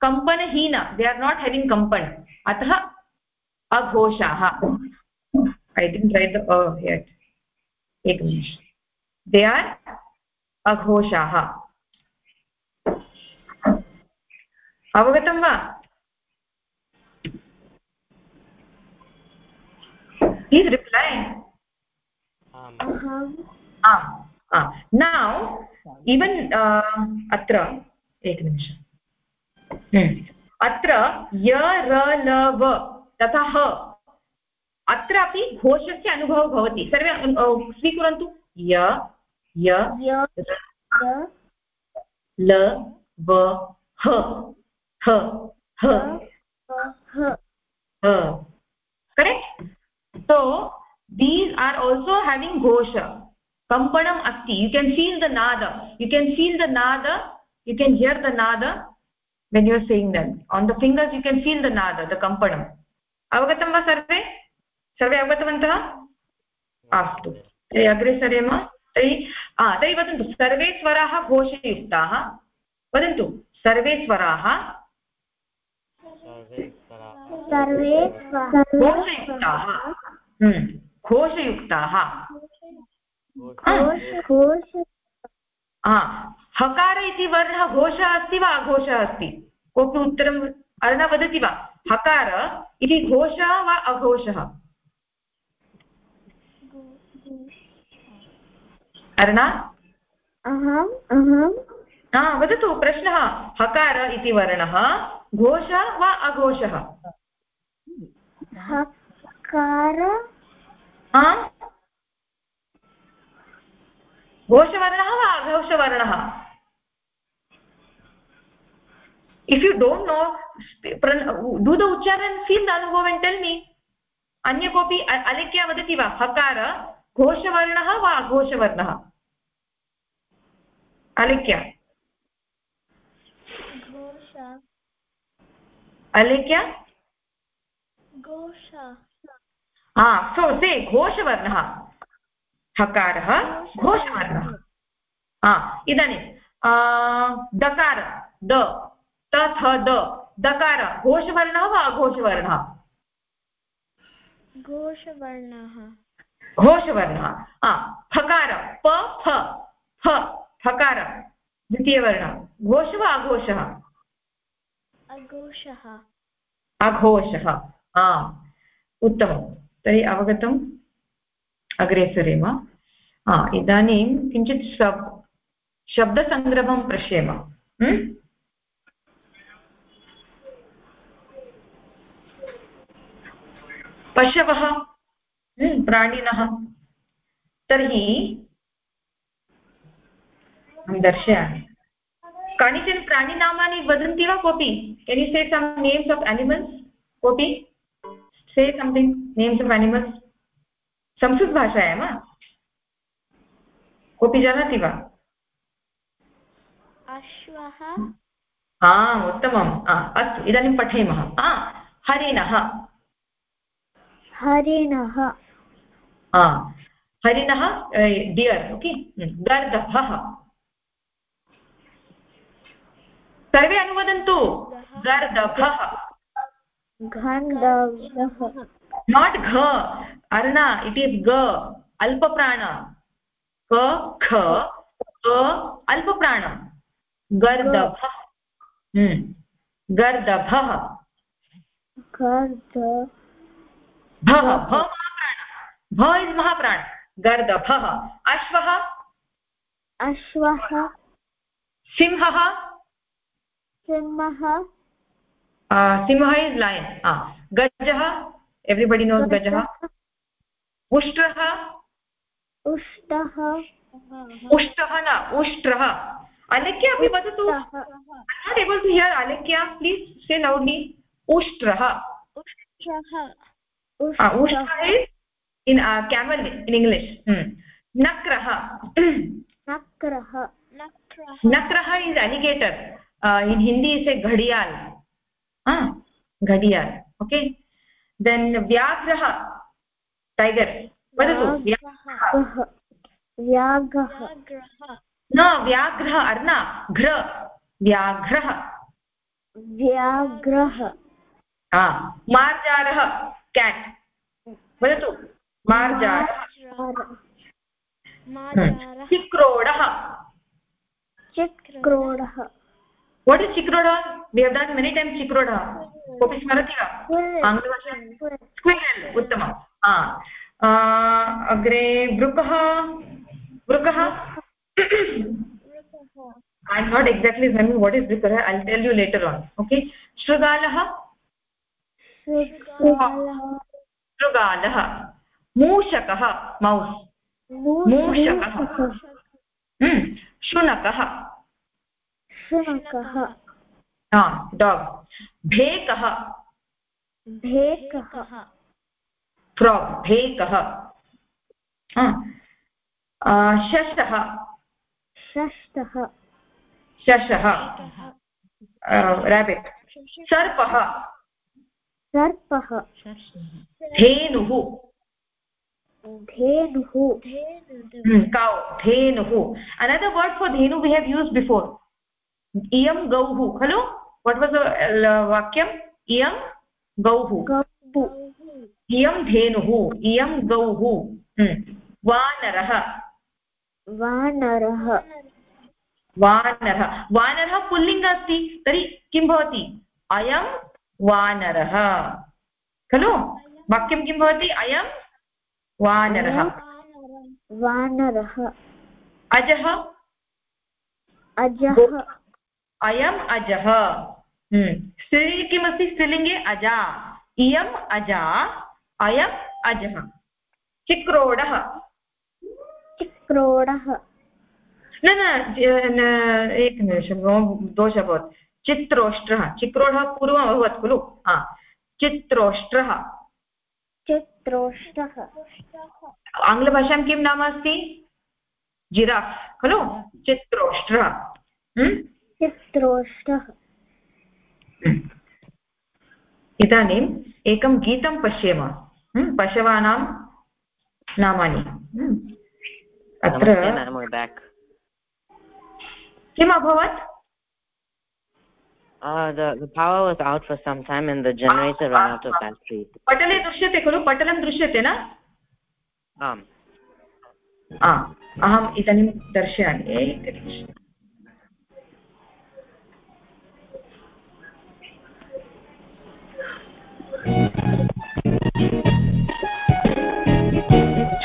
Speaker 2: कम्पनहीन दे आर् नाट् हेविङ्ग् कम्पन् अतः अघोषाः। ऐ डिण्ट् रैट् द एकनिमिष दे आर् अघोषाः। अवगतं वा? प्लीस् रिप्लै नौ इवन् अत्र एकनिमिषम् अत्र य र ल व तथा ह. अत्रापि घोषस्य अनुभवः भवति. सर्वे स्वीकुर्वन्तु य य ल व ह. ह ह ह correct so these are also having ghosha kampanam asti you can feel the nada you can feel the nada you can hear the nada when you are saying them on the fingers you can feel the nada the kampanam avagatam va sarve सर्वे अवगतवन्तः अस्तु तर्हि अग्रे सरेम तर्हि तर्हि वदन्तु सर्वे स्वराः घोषयुक्ताः वदन्तु सर्वे स्वराः
Speaker 4: सर्वे
Speaker 2: घोषयुक्ताः घोषयुक्ताः हकार इति वर्णः घोषः अस्ति वा अघोषः अस्ति? कोऽपि उत्तरम् अर्णा वदति वा? हकार इति घोषः वा अघोषः? अर्णा? हा वदतु प्रश्नः। हकार इति वर्णः घोषः वा अघोषः?
Speaker 4: हकार
Speaker 2: घोषवर्णः वा अघोषवर्णः? You don't know do the ucharan feel the anubhav and tell me. अन्य कोऽपि अलिख्या वदति वा? हकार घोषवर्णः वा अघोषवर्णः? अलिख्या। अलिख्या हा सो से घोषवर्णः। हकारः घोषवर्णः। हा इदानीं दकार द तथ द। दकार घोषवर्णः वा अघोषवर्णः?
Speaker 4: घोषवर्णः।
Speaker 2: घोषवर्णः। हा फकार प फ। फकार द्वितीयवर्णः। घोष वा अघोषः?
Speaker 4: अघोषः।
Speaker 2: अघोषः हा उत्तमं। तर्हि अवगतम्। अग्रे सरेम। इदानीं किञ्चित् शब् शब्दसङ्ग्रहं पश्येम। पशवः प्राणिनः। तर्हि अहं दर्शयामि। कानिचन प्राणिनामानि वदन्ति वा कोऽपि? केन् यु से सम् नेम्स् आफ् एनिमल्स् कोऽपि? से सम्थिङ्ग् नेम्स् आफ् एनिमल्स् संस्कृतभाषायां वा? कोऽपि जानाति वा?
Speaker 4: अश्वः।
Speaker 2: आम् उत्तमम्। अस्तु इदानीं पठेमः। हरिणः।
Speaker 4: हरिणः।
Speaker 2: हरिणः डियर् ओके गर्दभः। सर्वे अनुवदन्तु। गर्दभः नाट् घ। अर्णा इट् इस् ग। अल्पप्राण। क ख। अल्पप्राण गर्दभः गर्दभः
Speaker 4: गर्द
Speaker 2: भः। महाप्राण। भ इस् महाप्राण। गर्दभः अश्वः।
Speaker 4: अश्वः।
Speaker 2: सिंहः।
Speaker 4: सिंहः
Speaker 2: सिंहः इस् लयन् गजः? एव्रिबडि नोस् गजः. उष्ट्रः?
Speaker 4: उष्टः।
Speaker 2: न उष्ट्रः। अलेख्या अपि वदतु। Not able to hear Alekhya say loudly उष्ट्रः। उष्ट्रः। Is in camel in English नक्रः।
Speaker 4: नक्रः।
Speaker 2: नक्रः is alligator in Hindi is a ghadiyal ghadiyal okay then व्याघ्रः टैगर् वदतु
Speaker 4: व्याघ्रः
Speaker 2: न व्याघ्रः अर्ना घ्र व्याघ्रः।
Speaker 4: व्याघ्रः।
Speaker 2: मार्जारः केट् वदतु मार्जारः। चिक्रोडः।
Speaker 4: चिक्रोडः।
Speaker 2: What is चिक्रोडः we have done many times चिक्रोडः कोऽपि स्मरति वा आङ्ग्लभाषा स्क्विरल् उत्तमम् अग्रे वृकः वृकः I am not exactly remember what is वृकः I tell you later on okay शृगालः शृगालः मूषकः मौस् मूषकः शुनकः
Speaker 4: शुनकः
Speaker 2: डाग्। भेकः।
Speaker 4: भेकः।
Speaker 2: फ्राग् भेकः। शशः
Speaker 4: षष्टः
Speaker 2: शशः रेबिट् सर्पः।
Speaker 4: सर्पः।
Speaker 2: धेनुः।
Speaker 4: धेनुः।
Speaker 2: कौ धेनुः। अनदर् वर्ड् फार् धेनु वी हेव् यूस् बिफोर् इयं गौः खलु? वाट् वास् वाक्यम् इयं गौः। इयं धेनुः इयं गौः। वानरः।
Speaker 4: वानरः।
Speaker 2: वानरः। वानरः पुल्लिङ्ग अस्ति तर्हि किं भवति? अयं वानरः। खलु? वाक्यं किं भवति? अयं वानरः।
Speaker 4: वानरः।
Speaker 2: अजः?
Speaker 4: अजः।
Speaker 2: अयम् अजः। स्त्रीलिङ्गे किमस्ति? स्त्रीलिङ्गे अजा। इयम् अजा अयम् अजः। चिक्रोडः।
Speaker 4: चिक्रोडः।
Speaker 2: न न एकनिमिषं मम दोषः अभवत्। चित्रोष्ट्रः चिक्रोडः पूर्वम् अभवत् खलु? हा। चित्रोष्ट्रः
Speaker 4: चित्रोष्टः
Speaker 2: आङ्ग्लभाषायां किं नाम अस्ति? जिराफ् खलु? चित्रोष्ट्रः
Speaker 4: चित्रोष्टः
Speaker 2: इदानीम् एकं गीतं पश्येम। पशवानां नामानि। अत्र किम् अभवत्?
Speaker 3: Uh, the, the power was out for some time and the generator ran out of battery.
Speaker 2: पटले दृश्यते खलु? पटलं दृश्यते न? अहम् इदानीं दर्शयामि। एकनिमिषम्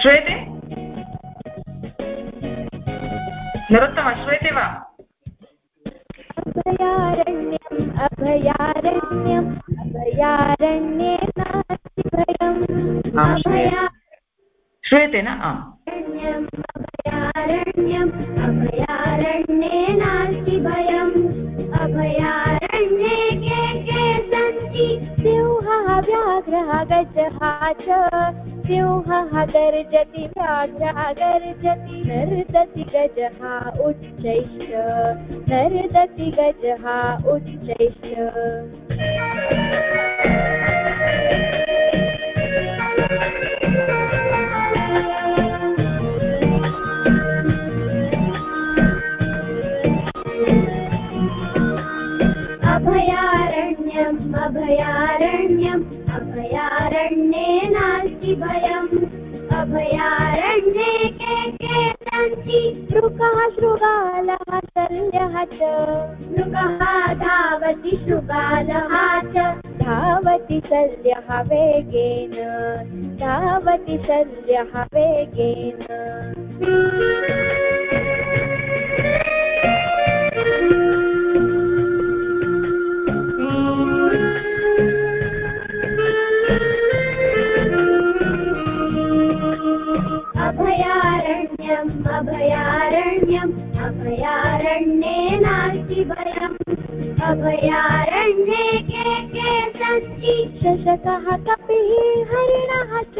Speaker 2: श्रूयते नरोत्तम श्रूयते वा?
Speaker 6: अभयारण्यम् अभयारण्यम् अभयारण्ये नास्ति भयम्
Speaker 2: श्रूयते। न? आम्।
Speaker 6: अभयारण्यम् अभयारण्ये नास्ति भयम् अभयारण्ये व्याघ्रः गजः च सिंहः गर्जति व्याघ्रः गर्जति नर्दति गजः उच्चैश्च नर्दति गजः उच्चैश्च अभयारण्यम् अभयारण्यम्। अभयारण्ये नास्ति भयम्। अभयारण्ये के के सन्ति मृगः शृगालः शल्यः च मृगः धावति शृगालः च धावति शल्यः वेगेन धावति शल्यः वेगेन अभयारण्यम् अभयारण्यम्, अभयारण्ये नास्ति भयम् अभयारण्ये के के सन्ति? शशकः कपिः हरिणः च।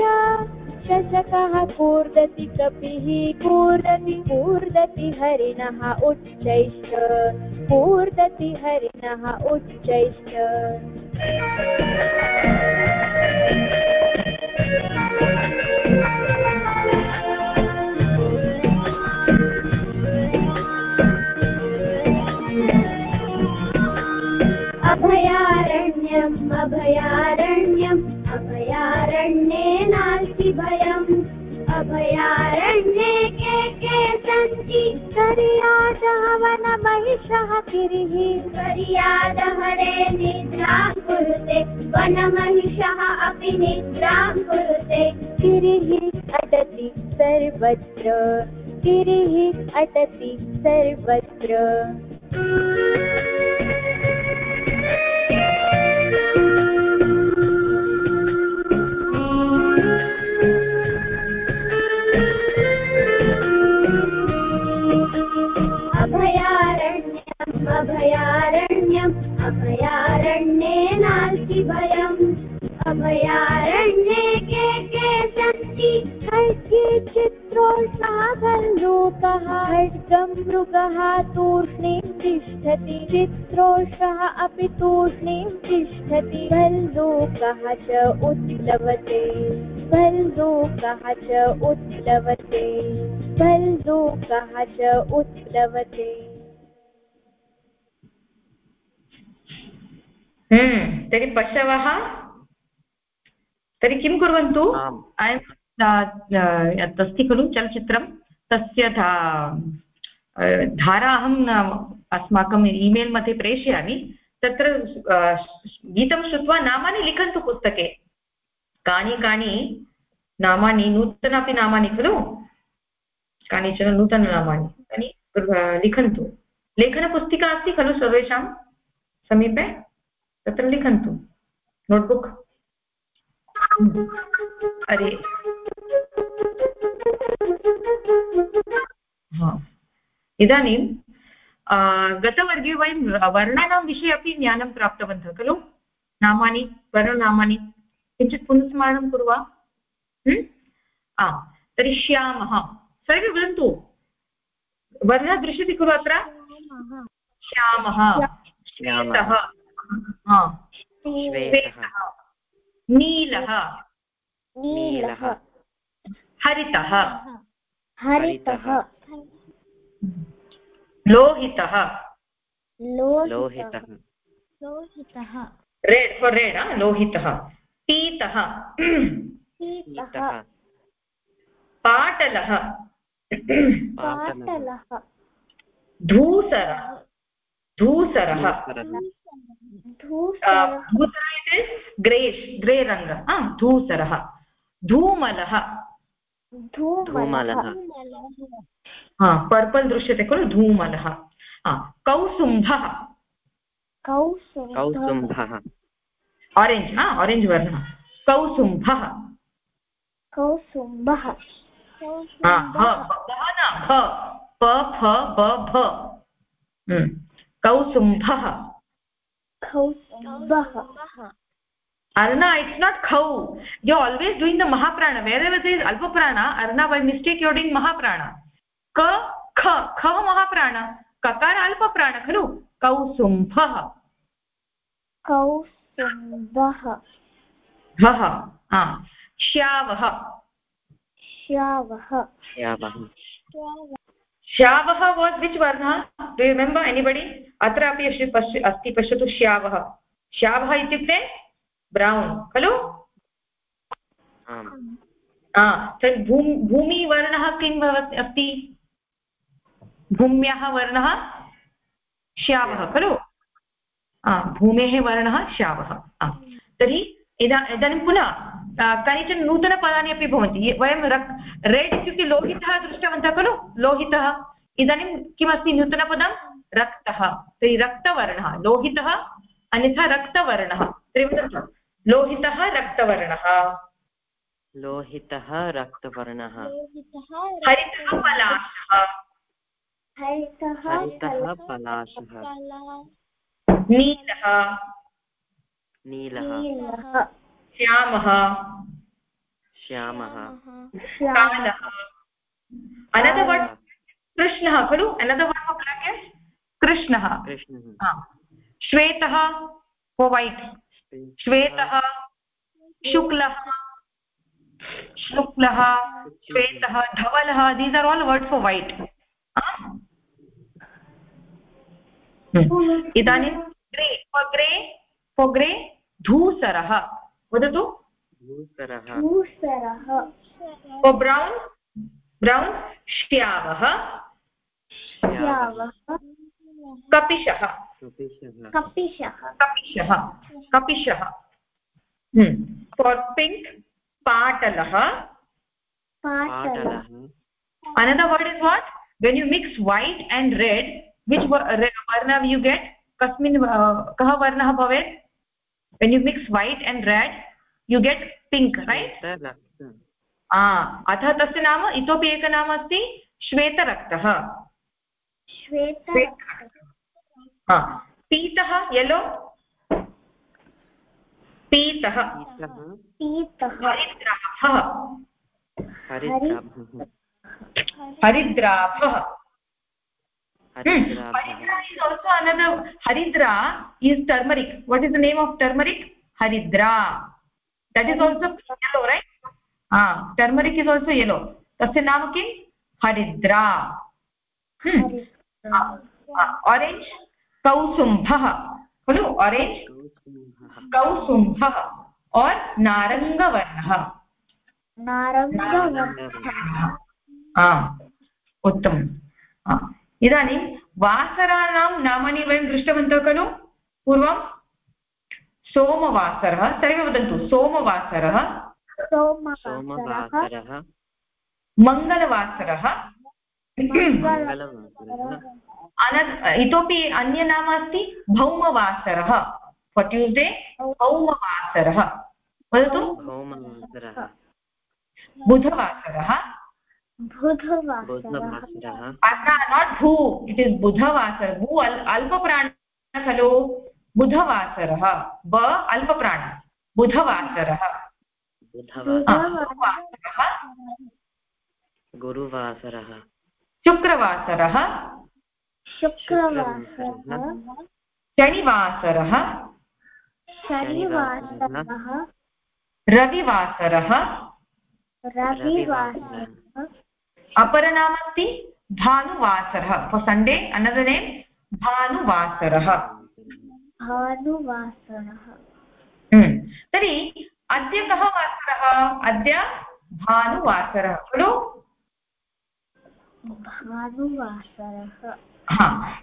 Speaker 6: शशकः कूर्दति कपिः, कूर्दति कूर्दति हरिणः उच्चैश्च। कूर्दति हरिणः उच्चैश्च। अभयारण्यम् अभयारण्यम्, अभयारण्ये नास्ति भयम्। अभयारण्ये के के सन्ति करियादः वनमहिषः गिरिः। करियादः रे निद्रां कुरुते वनमहिषः अपि निद्रां कुरुते। गिरिः अटति सर्वत्र, गिरिः अटति सर्वत्र। अभयारण्यम् अभयारण्ये नास्ति भयम्। अभयारण्ये के के सन्ति खड्गे चित्रोषः भल्लूकः खड्गं मृगः तूष्णीं तिष्ठति। चित्रोषः अपि तूष्णीं तिष्ठति। भल्लूकः च उत्प्लवते भल्लूकः च उत्प्लवते भल्लूकः च उत्प्लवते
Speaker 2: हम्म, तर्हि पशवः तर्हि किं कुर्वन्तु?
Speaker 4: आम्।
Speaker 2: अयं अस्ति खलु चलच्चित्रं तस्य धा धारा अहं न- अस्माकम् ईमेल् मध्ये प्रेषयामि। तत्र गीतं श्रुत्वा नामानि लिखन्तु पुस्तके। कानि कानि नामानि नूतनापि नामानि खलु? कानिचन नूतननामानि तानि अ, लिखन्तु। लेखनपुस्तिका अस्ति खलु सर्वेषां समीपे? तत्र लिखन्तु। नोट्बुक्? अरे। हा। इदानीं गतवर्गे वयं वर्णानां विषये अपि ज्ञानं प्राप्तवन्तः खलु? नामानि वर्णनामानि। किञ्चित् पुनस्मरणं कुर्वा। हम्म? आ तर्हि श्यामः। सर्वे वदन्तु। वर्णः दृश्यते खलु अत्र? श्यामः। श्वेतः।
Speaker 4: श्वेतः।
Speaker 2: नीलः
Speaker 4: नीलः।
Speaker 2: हरितः।
Speaker 4: हरितः।
Speaker 2: लोहितः।
Speaker 4: लोहितः।
Speaker 6: लोहितः।
Speaker 2: रेड् फोर् रेड् लोहितः। पीतः।
Speaker 4: पीतः।
Speaker 2: पाटलः।
Speaker 4: पाटलः।
Speaker 2: धूसरः। धूसरः।
Speaker 4: धूसरः
Speaker 2: धूसर इति ग्रेश् ग्रे रङ्ग धूसरः धूमलः।
Speaker 4: धूमलः।
Speaker 2: पर्पल् दृश्यते खलु धूमलः। कौसुम्भः।
Speaker 4: कौसुम्भः।
Speaker 2: आरेञ्ज् हा आरेञ्ज् वर्णः। कौसुम्भः।
Speaker 4: कौसुम्भः।
Speaker 2: कौसुम्भः। Arna it's not khau you're always doing the mahaprana wherever there is alpa prana arna by mistake you're doing mahaprana ka kha kha mahaprana kakara alpa prana khalu kausumphah
Speaker 4: कौसुम्भः
Speaker 2: भः हा श्यावः
Speaker 4: श्यावः
Speaker 3: श्यावः
Speaker 2: श्यावः was which वर्णः do you remember anybody अत्रापि अस्ति पश्य अस्ति पश्यतु श्यावः। श्यावः इत्युक्ते ब्रौन् खलु? तर्हि भूम् भूमिवर्णः किं भवति अस्ति? भूम्याः वर्णः श्यावः खलु? भूमेः वर्णः श्यावः तर्हि इदा इदानीं पुनः कानिचन नूतनपदानि अपि भवन्ति। वयं रक् रेड् इत्युक्ते लोहितः दृष्टवन्तः खलु? लोहितः। इदानीं किमस्ति नूतनपदं? रक्तः तर्हि रक्तवर्णः लोहितः अन्यथा रक्तवर्णः वदन्तु लोहितः रक्तवर्णः।
Speaker 3: लोहितः रक्तवर्णः।
Speaker 2: हरितः पलाशः।
Speaker 3: हरितः पलाशः।
Speaker 2: नीलः।
Speaker 3: नीलः।
Speaker 2: श्यामः।
Speaker 3: श्यामः।
Speaker 2: कालः। अनदर् कृष्णः खलु? अनदर् कृष्णः।
Speaker 3: कृष्णः।
Speaker 2: श्वेतः वैट् श्वेतः। शुक्लः। शुक्लः श्वेतः धवलः these are all word for white इदानीं grey for grey for grey धूसरः। वदतु।
Speaker 3: धूसरः।
Speaker 2: फोर् ब्रौन् ब्रौन् श्यावः।
Speaker 4: श्यावः।
Speaker 2: कपिशः।
Speaker 3: कपिशः।
Speaker 4: कपिशः।
Speaker 2: कपिशः। Pink पाटलः। Another word is what when you mix white and red which वर्ण यु गेट् कस्मिन् कः वर्णः भवेत् when you mix white and red you get pink right अतः तस्य नाम इतोपि एकनाम अस्ति श्वेतरक्तः पीतः यलो? पीतः। हरिद्राभः।
Speaker 3: हरिद्राभः। हम्म।
Speaker 2: हरिद्रा is turmeric what is the name of turmeric हरिद्रा। That is also yellow right turmeric also yellow तस्य नाम किं हरिद्रा। हम्म। Orange? कौसुम्भः। खलु? ऑरेंज कौसुम्भः। और नारङ्गवर्णः आम् उत्तमम्। इदानीं वासराणां नामानि वयं दृष्टवन्तः खलु? पूर्वं सोमवासरः। सर्वे वदन्तु सोमवासरः। मङ्गलवासरः इतोपि अन्य नाम अस्ति भौमवासरः फार् ट्यूस्डे भौमवासरः। वदतु? बुधवासरः।
Speaker 4: बुधवासरः।
Speaker 2: अत्र नाट् भू इट् इस् बुधवासर। भू अल् अल्पप्राण खलु बुधवासरः। ब अल्पप्राण। बुधवासरः।
Speaker 3: बुधवासरः।
Speaker 2: गुरुवासरः
Speaker 3: गुरुवासरः।
Speaker 2: शुक्रवासरः।
Speaker 4: शुक्रवासरः।
Speaker 2: शनिवासरः।
Speaker 4: शनिवासरः।
Speaker 2: रविवासरः।
Speaker 4: रविवासरः।
Speaker 2: अपरनामस्ति भानुवासरः। फॉर् सण्डे अनदर् नेम् भानुवासरः।
Speaker 4: भानुवासरः।
Speaker 2: हम्म। तर्हि अद्य कः वासरः? अद्य भानुवासरः। खलु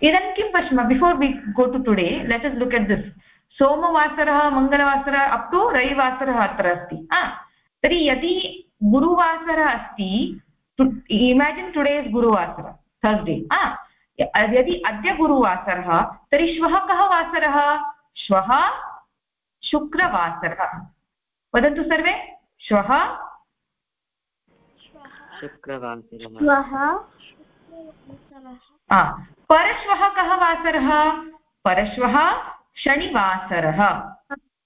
Speaker 2: इदानीं किं पश्यामः? Before we go to today let us look at this सोमवासरः मङ्गलवासरः अप् टु रविवासरः अत्र अस्ति। तर्हि यदि गुरुवासरः अस्ति इमेजिन् टुडे इस् गुरुवासर थर्स्डे यदि अद्य गुरुवासरः, तर्हि श्वः कः वासरः? श्वः शुक्रवासरः। वदन्तु सर्वे, श्वः
Speaker 3: शुक्रवासरः।
Speaker 2: परश्वः कः वासरः? परश्वः शनिवासरः।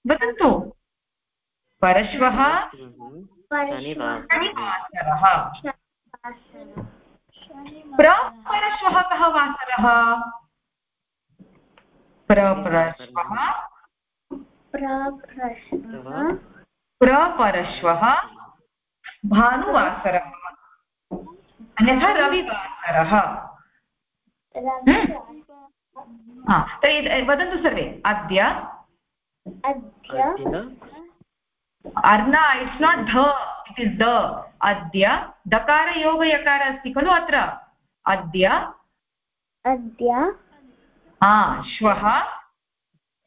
Speaker 2: वदन्तु। परश्वः शनिवासरः। प्रपरश्वः कः वासरः? प्रपरश्वः। प्रपरश्वः। भानुवासरः। अन्यथा रविवासरः तर्हि वदन्तु सर्वे अद्य? अर्ना इट्स् नाट् ध इट् इस् द। अद्य? दकारयोगयकार अस्ति खलु अत्र। अद्य?
Speaker 4: अद्य?
Speaker 2: श्वः।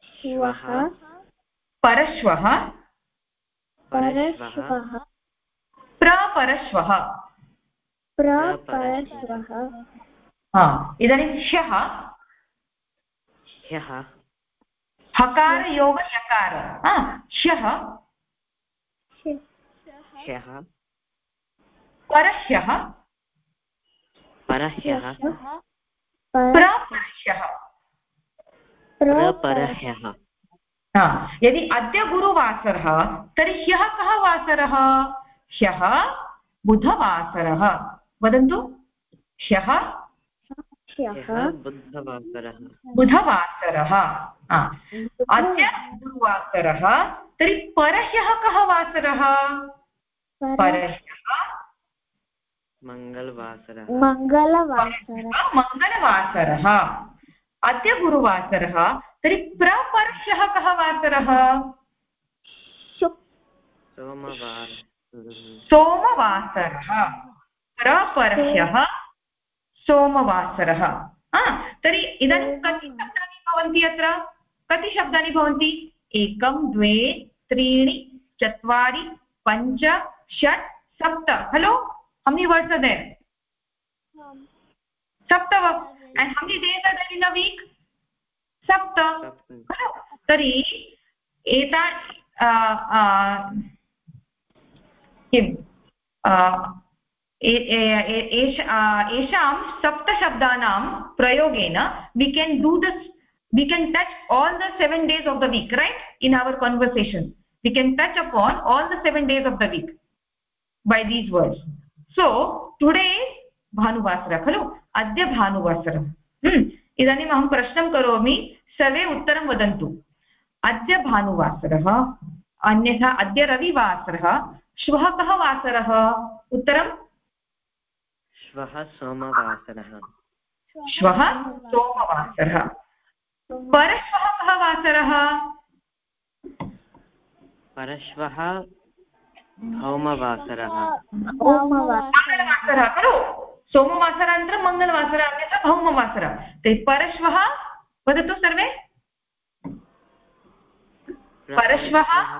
Speaker 4: श्वः।
Speaker 2: परश्वः।
Speaker 4: परश्वः।
Speaker 2: प्रपरश्वः
Speaker 4: प्रपरश्वः
Speaker 2: हा इदानीं ह्यः।
Speaker 3: ह्यः।
Speaker 2: हकारयोगयकार ह्यः।
Speaker 3: ह्यः।
Speaker 2: परह्यः।
Speaker 3: परह्यः।
Speaker 2: प्रपरह्यः।
Speaker 3: प्रपरह्यः।
Speaker 2: हा यदि अद्य गुरुवासरः तर्हि ह्यः कः वासरः? ह्यः बुधवासरः। वदन्तु? ह्यः?
Speaker 3: बुधवासरः
Speaker 2: बुधवासरः अद्य गुरुवासरः तर्हि परह्यः कः वासरः? परह्यः
Speaker 3: मङ्गलवासरः।
Speaker 4: मङ्गलवासरः।
Speaker 2: मङ्गलवासरः। अद्य गुरुवासरः। तर्हि प्रपरह्यः कः वासरः? सोमवासरः। प्रपरह्यः सोमवासरः। तर्हि इदानीं कति शब्दानि भवन्ति अत्र? कति शब्दानि भवन्ति? एकं द्वे त्रीणि चत्वारि पञ्च षट् सप्त। Are there? Sapta and how many days are there in a खलु तर्हि एता किम्? येषां सप्तशब्दानां प्रयोगेन we can do the we can touch all the seven days of the week right in our conversation we can touch upon all the seven days of the week by these words so today भानुवासरः खलु? अद्य भानुवासरम् हम्म, इदानीम् अहं प्रश्नं करोमि, सर्वे उत्तरं वदन्तु. अद्य भानुवासरः अन्यथा, अद्य रविवासरः, श्वः कः वासरः? उत्तरं
Speaker 3: श्वः सोमवासरः।
Speaker 2: श्वः सोमवासरः। परश्वः कः वासरः
Speaker 3: परश्वः भौमवासरः
Speaker 2: मङ्गलवासरः खलु? सोमवासरानन्तरं मङ्गलवासरः अन्यथा भौमवासरः। तर्हि परश्वः वदतु सर्वे। परश्वः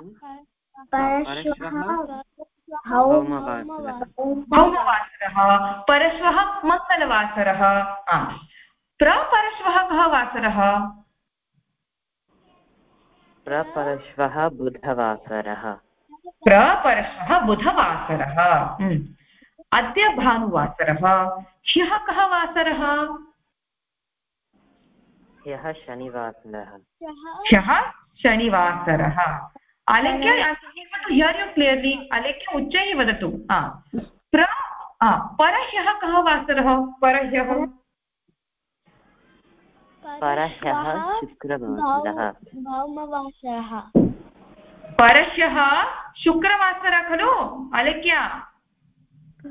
Speaker 2: भौमवासरः। परश्वः मङ्गलवासरः। प्रपरश्वः कः वासरः
Speaker 3: प्रपरश्वः बुधवासरः।
Speaker 2: प्रपरश्वः बुधवासरः। अद्य भानुवासरः। ह्यः कः वासरः?
Speaker 3: ह्यः शनिवासरः।
Speaker 2: ह्यः शनिवासरः। अलेख्य हियर् यु क्लियर्लि अलेख्य उच्चैः वदतु प्र परह्यः कः वासरः परह्यः
Speaker 3: परह्यः शुक्रवासरः
Speaker 2: परह्यः शुक्रवासरः खलु अलेख्य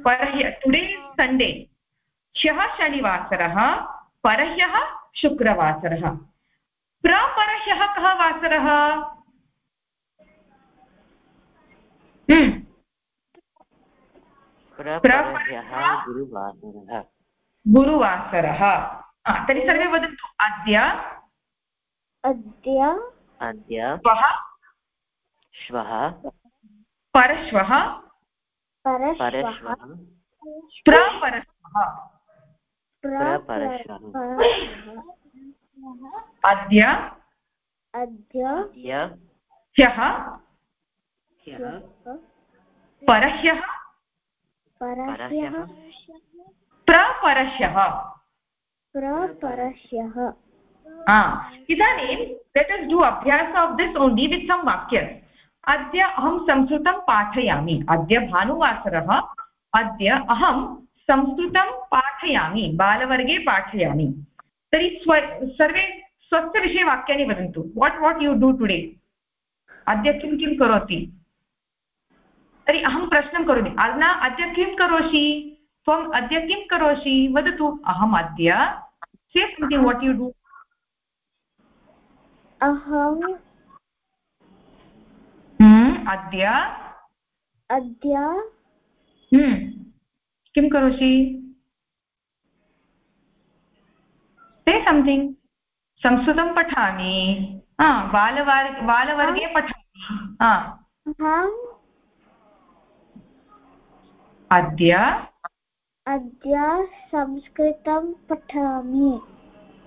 Speaker 2: परह्य टुडे सण्डे ह्यः शनिवासरः परह्यः शुक्रवासरः प्रपरह्यः कः वासरः
Speaker 3: गुरुवासरः।
Speaker 2: गुरुवासरः। तर्हि सर्वे वदन्तु अद्य?
Speaker 4: अद्य?
Speaker 3: अद्य।
Speaker 2: श्वः?
Speaker 3: श्वः।
Speaker 2: परश्वः?
Speaker 4: परश्वः।
Speaker 3: परश्वः
Speaker 2: प्रपरश्वः।
Speaker 3: प्रपरश्वः
Speaker 2: अद्य?
Speaker 4: अद्य।
Speaker 2: ह्यः? परह्यः।
Speaker 4: परह्यः।
Speaker 2: प्रपरश्यः
Speaker 4: प्रपरश्यः
Speaker 2: इदानीं लेट् अस् डु अभ्यास आफ् दिस् ओन्लि वित् सम् वाक्य। अद्य अहं संस्कृतं पाठयामि। अद्य भानुवासरः। अद्य अहं संस्कृतं पाठयामि। बालवर्गे पाठयामि। तर्हि स्व सर्वे स्वस्य विषये वाक्यानि वदन्तु। What what you do today अद्य किं किं करोति? तर्हि अहं प्रश्नं करोमि। अधुना अद्य किं करोषि? त्वम् अद्य किं करोषि? वदतु। अहम् अद्य से सम्थिङ्ग् वाट् यु डू
Speaker 4: अहं
Speaker 2: अद्य?
Speaker 4: अद्य
Speaker 2: हम्म, किं करोषि? से सम्थिङ्ग् संस्कृतं पठामि। हा बालवार् बालवर्गे पठामि। हा। अद्य?
Speaker 4: अद्य संस्कृतं पठामि।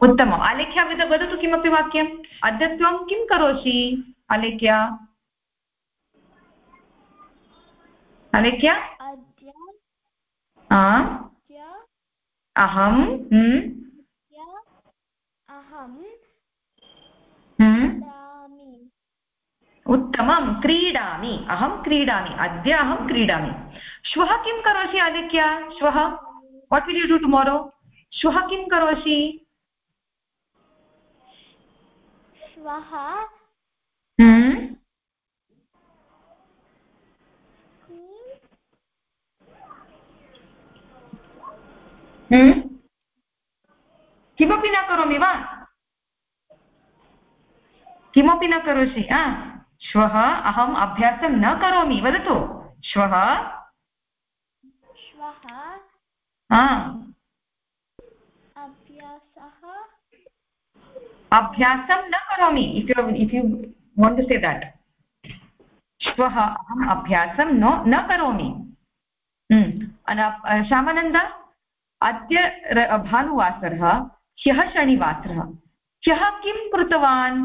Speaker 2: उत्तमम्। आलेख्य वद वदतु किमपि वाक्यम्। अद्य त्वं किं करोषि? आलेख्य आलेख्य अहं हम्म,
Speaker 4: अहं
Speaker 2: हम्म, उत्तमं। क्रीडामि। अहं क्रीडामि। अद्य अहं क्रीडामि। श्वः किं करोषि आलिख्य श्वः? What will you do tomorrow श्वः किं करोषि?
Speaker 4: श्वः?
Speaker 2: हम्म, हम्म, किमपि न करोमि वा? किमपि न करोषि श्वः अहम् अभ्यासं न करोमि वदतु। श्वः
Speaker 4: अभ्यासः?
Speaker 2: अभ्यासं न करोमि। If you if you want to say that श्वः अहम् अभ्यासं न न करोमि। हम्म, श्यामानन्द अद्य भानुवासरः ह्यः शनिवासरः। ह्यः किं कृतवान्?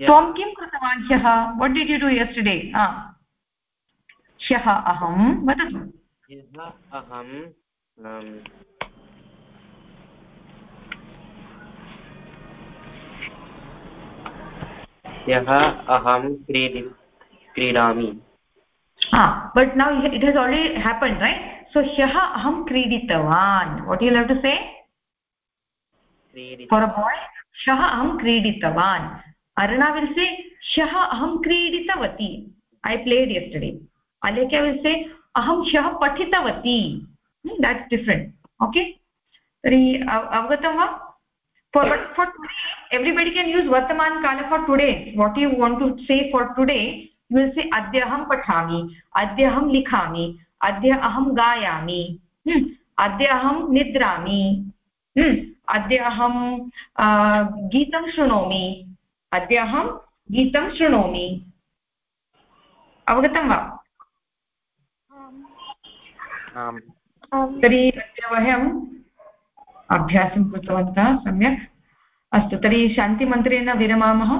Speaker 2: त्वं किं कृतवान् ह्यः? वट् डिड् यु डु यस्टुडे ह्यः अहं वदतु।
Speaker 3: ह्यः अहम् अम्, ह्यः अहं क्रीडि क्रीडामि।
Speaker 2: But now it has already happened right so ह्यः अहं क्रीडितवान्। What you love to
Speaker 3: say
Speaker 2: for a boy ह्यः अहं क्रीडितवान्। अरुणा विल् से ह्यः अहं क्रीडितवती। I played yesterday Alekhya will say अहं ह्यः पठितवती डिफ्रेण्ट् ओके तर्हि अव- अवगतं वा for but for today everybody can use vartaman kala for today what you want to say for today you will say adya aham pathami adya aham likhami adya aham gayami hmm. adya aham nidrami hmm. adya aham uh, geetam shrunomi adya aham geetam shrunomi अवगतं वा तर्हि अद्य वयम् अभ्यासं कृतवन्तः सम्यक्। अस्तु तर्हि शान्तिमन्त्रेण विरमामः।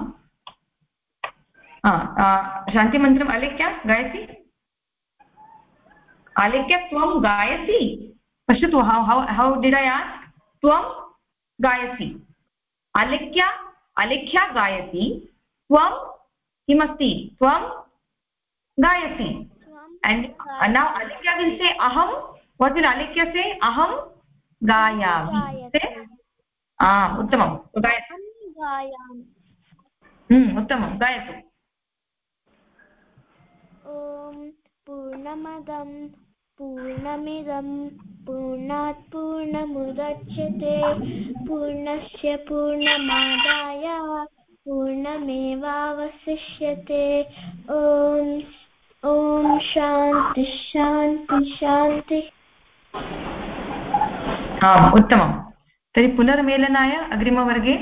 Speaker 2: शान्तिमन्त्रम् अलिख्य गायति? अलिख्य त्वं गायसि पश्यतु हौ हौ हौ डिड् ऐ आस् त्वं गायसि अलिख्य अलिख्य गायति। त्वं किमस्ति? त्वं गायसि and uh, now alikya will say aham what will alikya say aham gayami say ah uttamam gayatu
Speaker 4: अहं
Speaker 2: hmm uttamam gayatu
Speaker 4: ॐ पूर्णमदं पूर्णमिदं पूर्णात् पूर्णमुदच्यते पूर्णस्य पूर्णमादाय पूर्णमेवावशिष्यते ॐ ॐ शान्ति शान्ति शान्ति
Speaker 2: आम् उत्तमं तर्हि पुनर्मेलनाय अग्रिमवर्गे